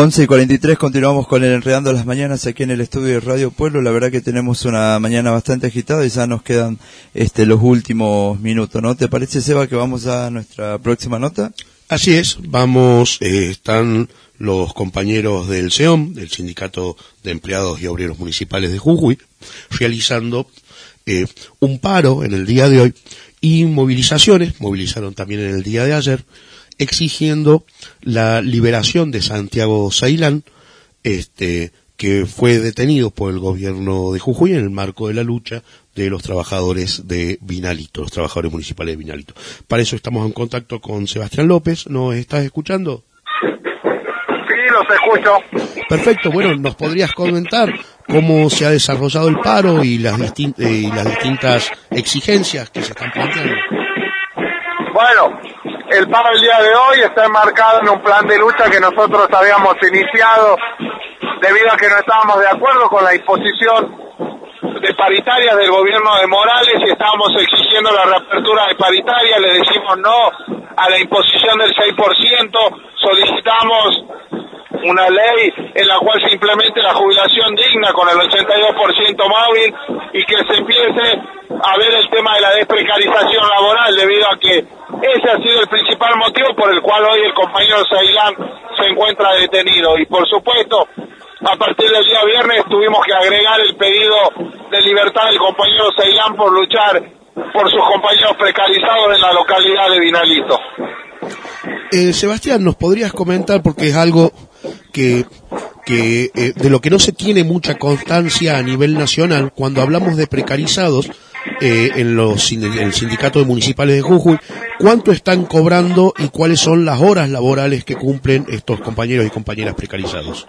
11 y 43 continuamos con el Enredando las Mañanas aquí en el estudio de Radio Pueblo. La verdad que tenemos una mañana bastante agitada y ya nos quedan este, los últimos minutos, ¿no? ¿Te parece, Seba, que vamos a nuestra próxima nota? Así es, vamos, eh, están los compañeros del SEOM, del Sindicato de Empleados y Obreros Municipales de Jujuy, realizando eh, un paro en el día de hoy y movilizaciones, movilizaron también en el día de ayer, exigiendo la liberación de Santiago Sailán, este, que fue detenido por el gobierno de Jujuy en el marco de la lucha de los trabajadores de Vinalito, los trabajadores municipales de Vinalito. Para eso estamos en contacto con Sebastián López. ¿Nos estás escuchando? Sí, los escucho. Perfecto. Bueno, ¿nos podrías comentar cómo se ha desarrollado el paro y las, distin- eh, y las distintas exigencias que se están planteando? Bueno, el paro del día de hoy está enmarcado en un plan de lucha que nosotros habíamos iniciado debido a que no estábamos de acuerdo con la imposición de paritarias del gobierno de Morales y estábamos exigiendo la reapertura de paritarias, le decimos no a la imposición del 6%, solicitamos una ley en la cual se implemente la jubilación digna con el 82% móvil y que se empiece a ver el tema de la desprecarización laboral debido a que ese ha sido el principal motivo por el cual hoy el compañero Sailán se encuentra detenido y por supuesto a partir del día viernes tuvimos que agregar el pedido de libertad del compañero Ceilán por luchar por sus compañeros precarizados en la localidad de Vinalito. Eh, Sebastián, ¿nos podrías comentar, porque es algo que, que eh, de lo que no se tiene mucha constancia a nivel nacional, cuando hablamos de precarizados eh, en, los, en el sindicato de municipales de Jujuy, cuánto están cobrando y cuáles son las horas laborales que cumplen estos compañeros y compañeras precarizados?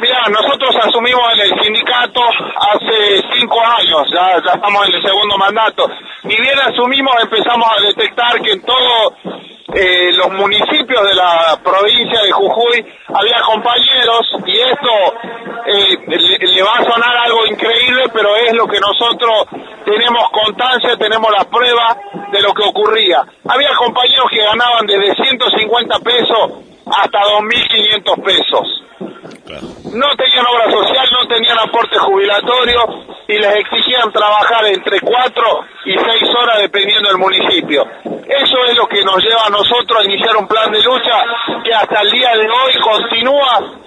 Mira, nosotros asumimos en el sindicato hace cinco años, ya, ya estamos en el segundo mandato. Ni bien asumimos, empezamos a detectar que en todos eh, los municipios de la provincia de Jujuy había compañeros, y esto eh, le, le va a sonar algo increíble, pero es lo que nosotros tenemos constancia, tenemos la prueba de lo que ocurría. Había compañeros que ganaban desde 150 pesos hasta 2.500 pesos no tenían obra social, no tenían aporte jubilatorio y les exigían trabajar entre cuatro y seis horas dependiendo del municipio. Eso es lo que nos lleva a nosotros a iniciar un plan de lucha que hasta el día de hoy continúa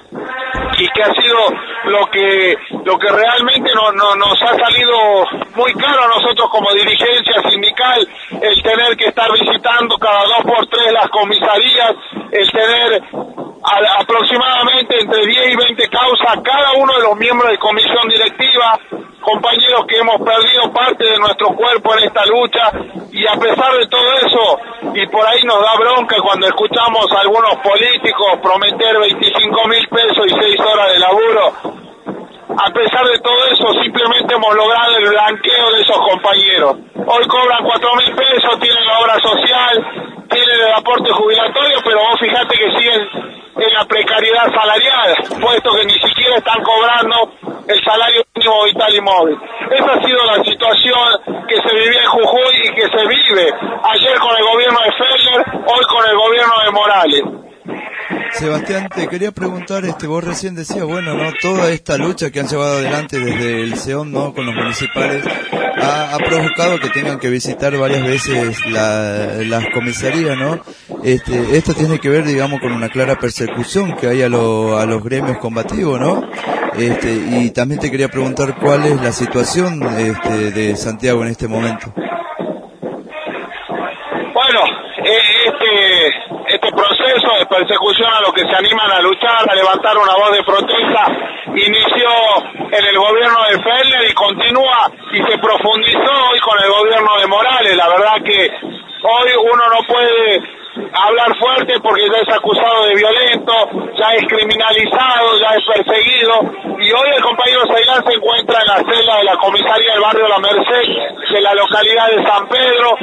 y que ha sido lo que lo que realmente no, no- nos ha salido muy caro a nosotros como dirigencia sindical el tener que estar visitando cada dos por tres las comisarías el tener aproximadamente entre 10 y 20 causas cada uno de los miembros de comisión directiva compañeros que hemos perdido parte de nuestro cuerpo en esta lucha y a pesar de todo eso y por ahí nos da bronca cuando escuchamos a algunos políticos prometer 25 mil pesos y 6 horas de laburo a pesar de todo eso simplemente hemos logrado el blanqueo de esos compañeros hoy cobran 4 mil pesos tienen la obra social tienen el aporte jubilatorio pero vos fíjate que siguen en la precariedad salarial, puesto que ni siquiera están cobrando el salario mínimo vital y móvil. Esa ha sido la situación que se vivía en Jujuy y que se vive ayer con el gobierno de Feller, hoy con el gobierno de Morales. Sebastián, te quería preguntar, este, vos recién decías, bueno, no, toda esta lucha que han llevado adelante desde el SEON, ¿no? Con los municipales, ha, provocado que tengan que visitar varias veces la- las comisarías, ¿no? Este, esto tiene que ver, digamos, con una clara persecución que hay a, lo- a los gremios combativos, ¿no? Este, y también te quería preguntar cuál es la situación este, de Santiago en este momento. Proceso de persecución a los que se animan a luchar, a levantar una voz de protesta, inició en el gobierno de Fellner y continúa y se profundizó hoy con el gobierno de Morales. La verdad que hoy uno no puede hablar fuerte porque ya es acusado de violento, ya es criminalizado, ya es perseguido y hoy el compañero Sailán se encuentra en la celda de la comisaría del barrio La Merced de la localidad de San Pedro.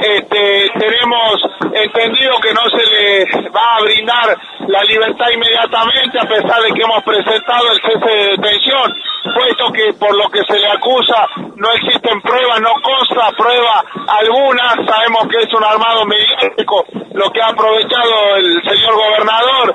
Este, tenemos entendido que no se le va a brindar la libertad inmediatamente a pesar de que hemos presentado el cese de detención, puesto que por lo que se le acusa no existen pruebas, no consta prueba alguna, sabemos que es un armado mediático lo que ha aprovechado el señor gobernador.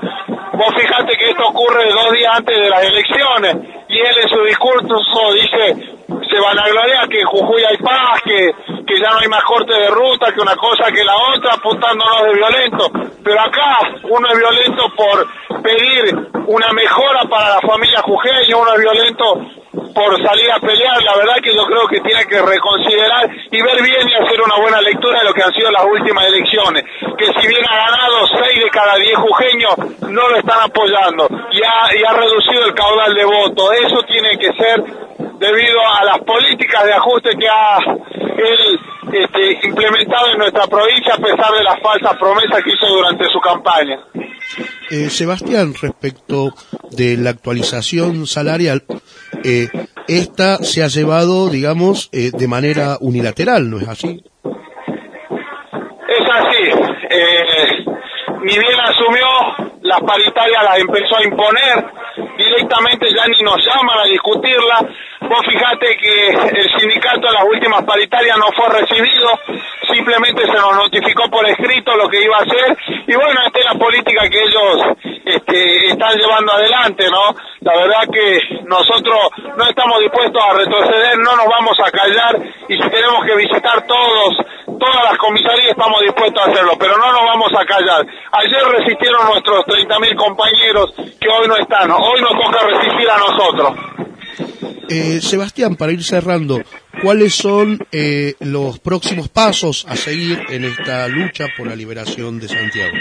Vos fijate que esto ocurre dos días antes de las elecciones y él en su discurso dice se vanagloria que en Jujuy hay paz, que, que ya no hay más corte de ruta, que una cosa que la otra, apuntándonos de violento. Pero acá uno es violento por pedir una mejora para la familia jujeña, uno es violento por salir a pelear. La verdad que yo creo que tiene que reconsiderar y ver bien y hacer una buena lectura de lo que han sido las últimas elecciones. Que si bien ha ganado 6 de cada 10 jujeños, no lo están apoyando y ha, y ha reducido el caudal de votos. Eso tiene que ser debido a las políticas de ajuste que ha él este, implementado en nuestra provincia a pesar de las falsas promesas que hizo durante su campaña. Eh, Sebastián, respecto de la actualización salarial, eh, esta se ha llevado, digamos, eh, de manera unilateral, ¿no es así? Es así. Eh, asumió, las paritarias las empezó a imponer, directamente ya ni nos llaman a discutirla. Vos fijate que el sindicato en las últimas paritarias no fue recibido, simplemente se nos notificó por escrito lo que iba a hacer y bueno, esta es la política que ellos este, están llevando adelante, ¿no? La verdad que nosotros no estamos dispuestos a retroceder, no nos vamos a callar y si tenemos que visitar todos, todas las comisarías estamos dispuestos a hacerlo, pero no nos vamos a callar. Ayer resistieron nuestros 30.000 compañeros que hoy no están, hoy nos toca resistir a nosotros. Eh, Sebastián, para ir cerrando, ¿cuáles son eh, los próximos pasos a seguir en esta lucha por la liberación de Santiago?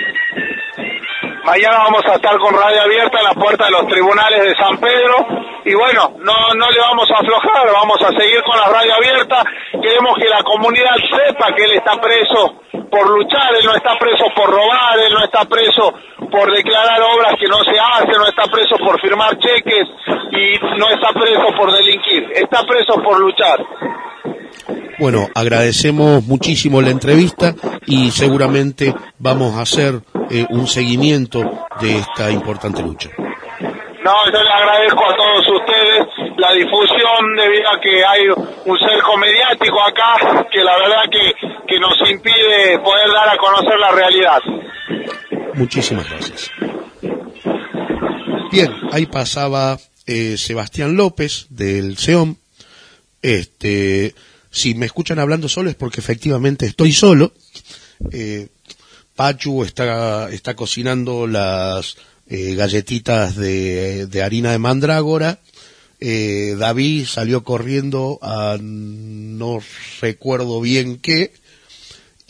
Mañana vamos a estar con radio abierta en la puerta de los tribunales de San Pedro y bueno, no, no le vamos a aflojar, vamos a seguir con la radio abierta. Queremos que la comunidad sepa que él está preso por luchar, él no está preso por robar, él no está preso por declarar obras que no se hacen, no está preso por firmar cheques y no está preso por delinquir, está preso por luchar. Bueno, agradecemos muchísimo la entrevista y seguramente vamos a hacer eh, un seguimiento de esta importante lucha. No, yo le agradezco a todos ustedes la difusión debido a que hay un cerco mediático acá que la verdad que, que nos impide poder dar a conocer la realidad. Muchísimas gracias. Bien, ahí pasaba eh, Sebastián López del SEOM. Este, si me escuchan hablando solo es porque efectivamente estoy solo. Eh, Pachu está, está cocinando las eh, galletitas de, de harina de mandrágora. Eh, David salió corriendo a no recuerdo bien qué.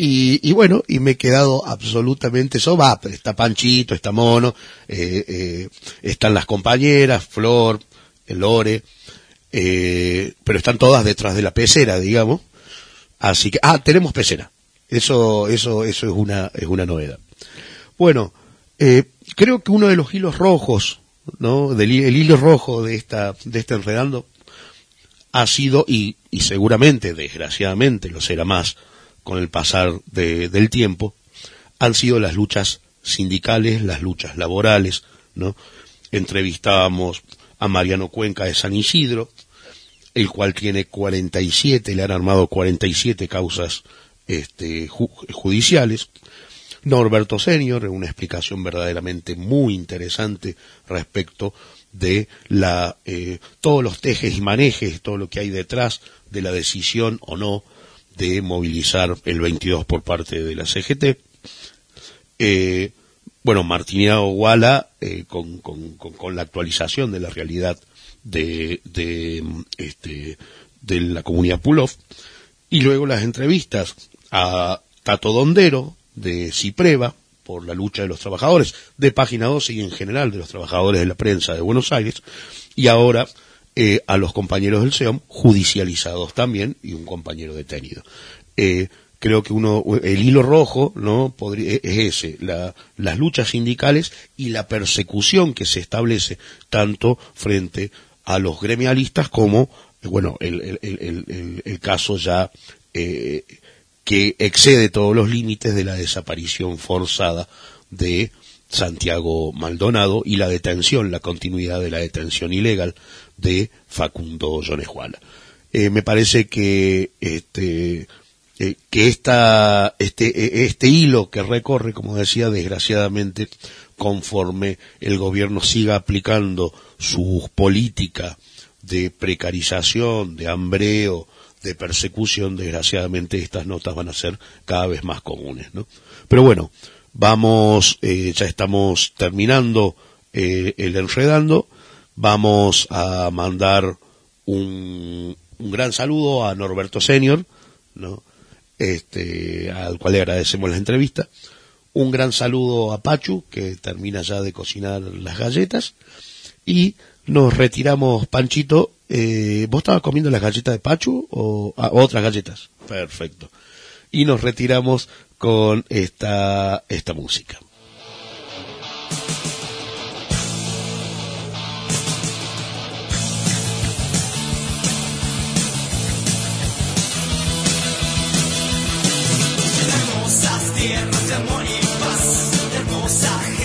Y, bueno, y me he quedado absolutamente solo. Va, pero está Panchito, está Mono, eh, están las compañeras, Flor, Lore, pero están todas detrás de la pecera, digamos. Así que, ah, tenemos pecera. Eso, eso, eso es una, es una novedad. Bueno, creo que uno de los hilos rojos, ¿no? Del, el hilo rojo de esta, de este enredando ha sido, y, y seguramente, desgraciadamente, lo será más con el pasar de- del tiempo, han sido las luchas sindicales, las luchas laborales, ¿no? Entrevistábamos a Mariano Cuenca de San Isidro, el cual tiene 47, le han armado 47 causas este, ju- judiciales. Norberto Senior, en una explicación verdaderamente muy interesante respecto de la, eh, todos los tejes y manejes, todo lo que hay detrás de la decisión o no de movilizar el 22 por parte de la CGT. Eh, bueno, Martina Oguala, eh, con, con, con, con la actualización de la realidad de, de, este, de la comunidad Pulov, y luego las entrevistas a Tato Dondero, de Cipreva, por la lucha de los trabajadores, de Página 12 y en general de los trabajadores de la prensa de Buenos Aires, y ahora eh, a los compañeros del SEOM, judicializados también, y un compañero detenido. Eh, creo que uno, el hilo rojo, ¿no? Podría, es ese, la, las luchas sindicales y la persecución que se establece tanto frente a los gremialistas como, bueno, el, el, el, el, caso ya eh, que excede todos los límites de la desaparición forzada de Santiago Maldonado y la detención, la continuidad de la detención ilegal de Facundo Yonejuala. Eh, me parece que este eh, que esta, este, este hilo que recorre, como decía, desgraciadamente, conforme el gobierno siga aplicando su política de precarización, de hambreo, de persecución, desgraciadamente estas notas van a ser cada vez más comunes, ¿no? Pero bueno, vamos, eh, ya estamos terminando eh, el enredando, vamos a mandar un, un gran saludo a Norberto Senior, ¿no? este, al cual le agradecemos la entrevista. Un gran saludo a Pachu, que termina ya de cocinar las galletas. Y nos retiramos, Panchito. Eh, ¿Vos estabas comiendo las galletas de Pachu o ah, otras galletas? Perfecto. Y nos retiramos con esta, esta música. Hermosas tierras de amor y paz, hermosa gente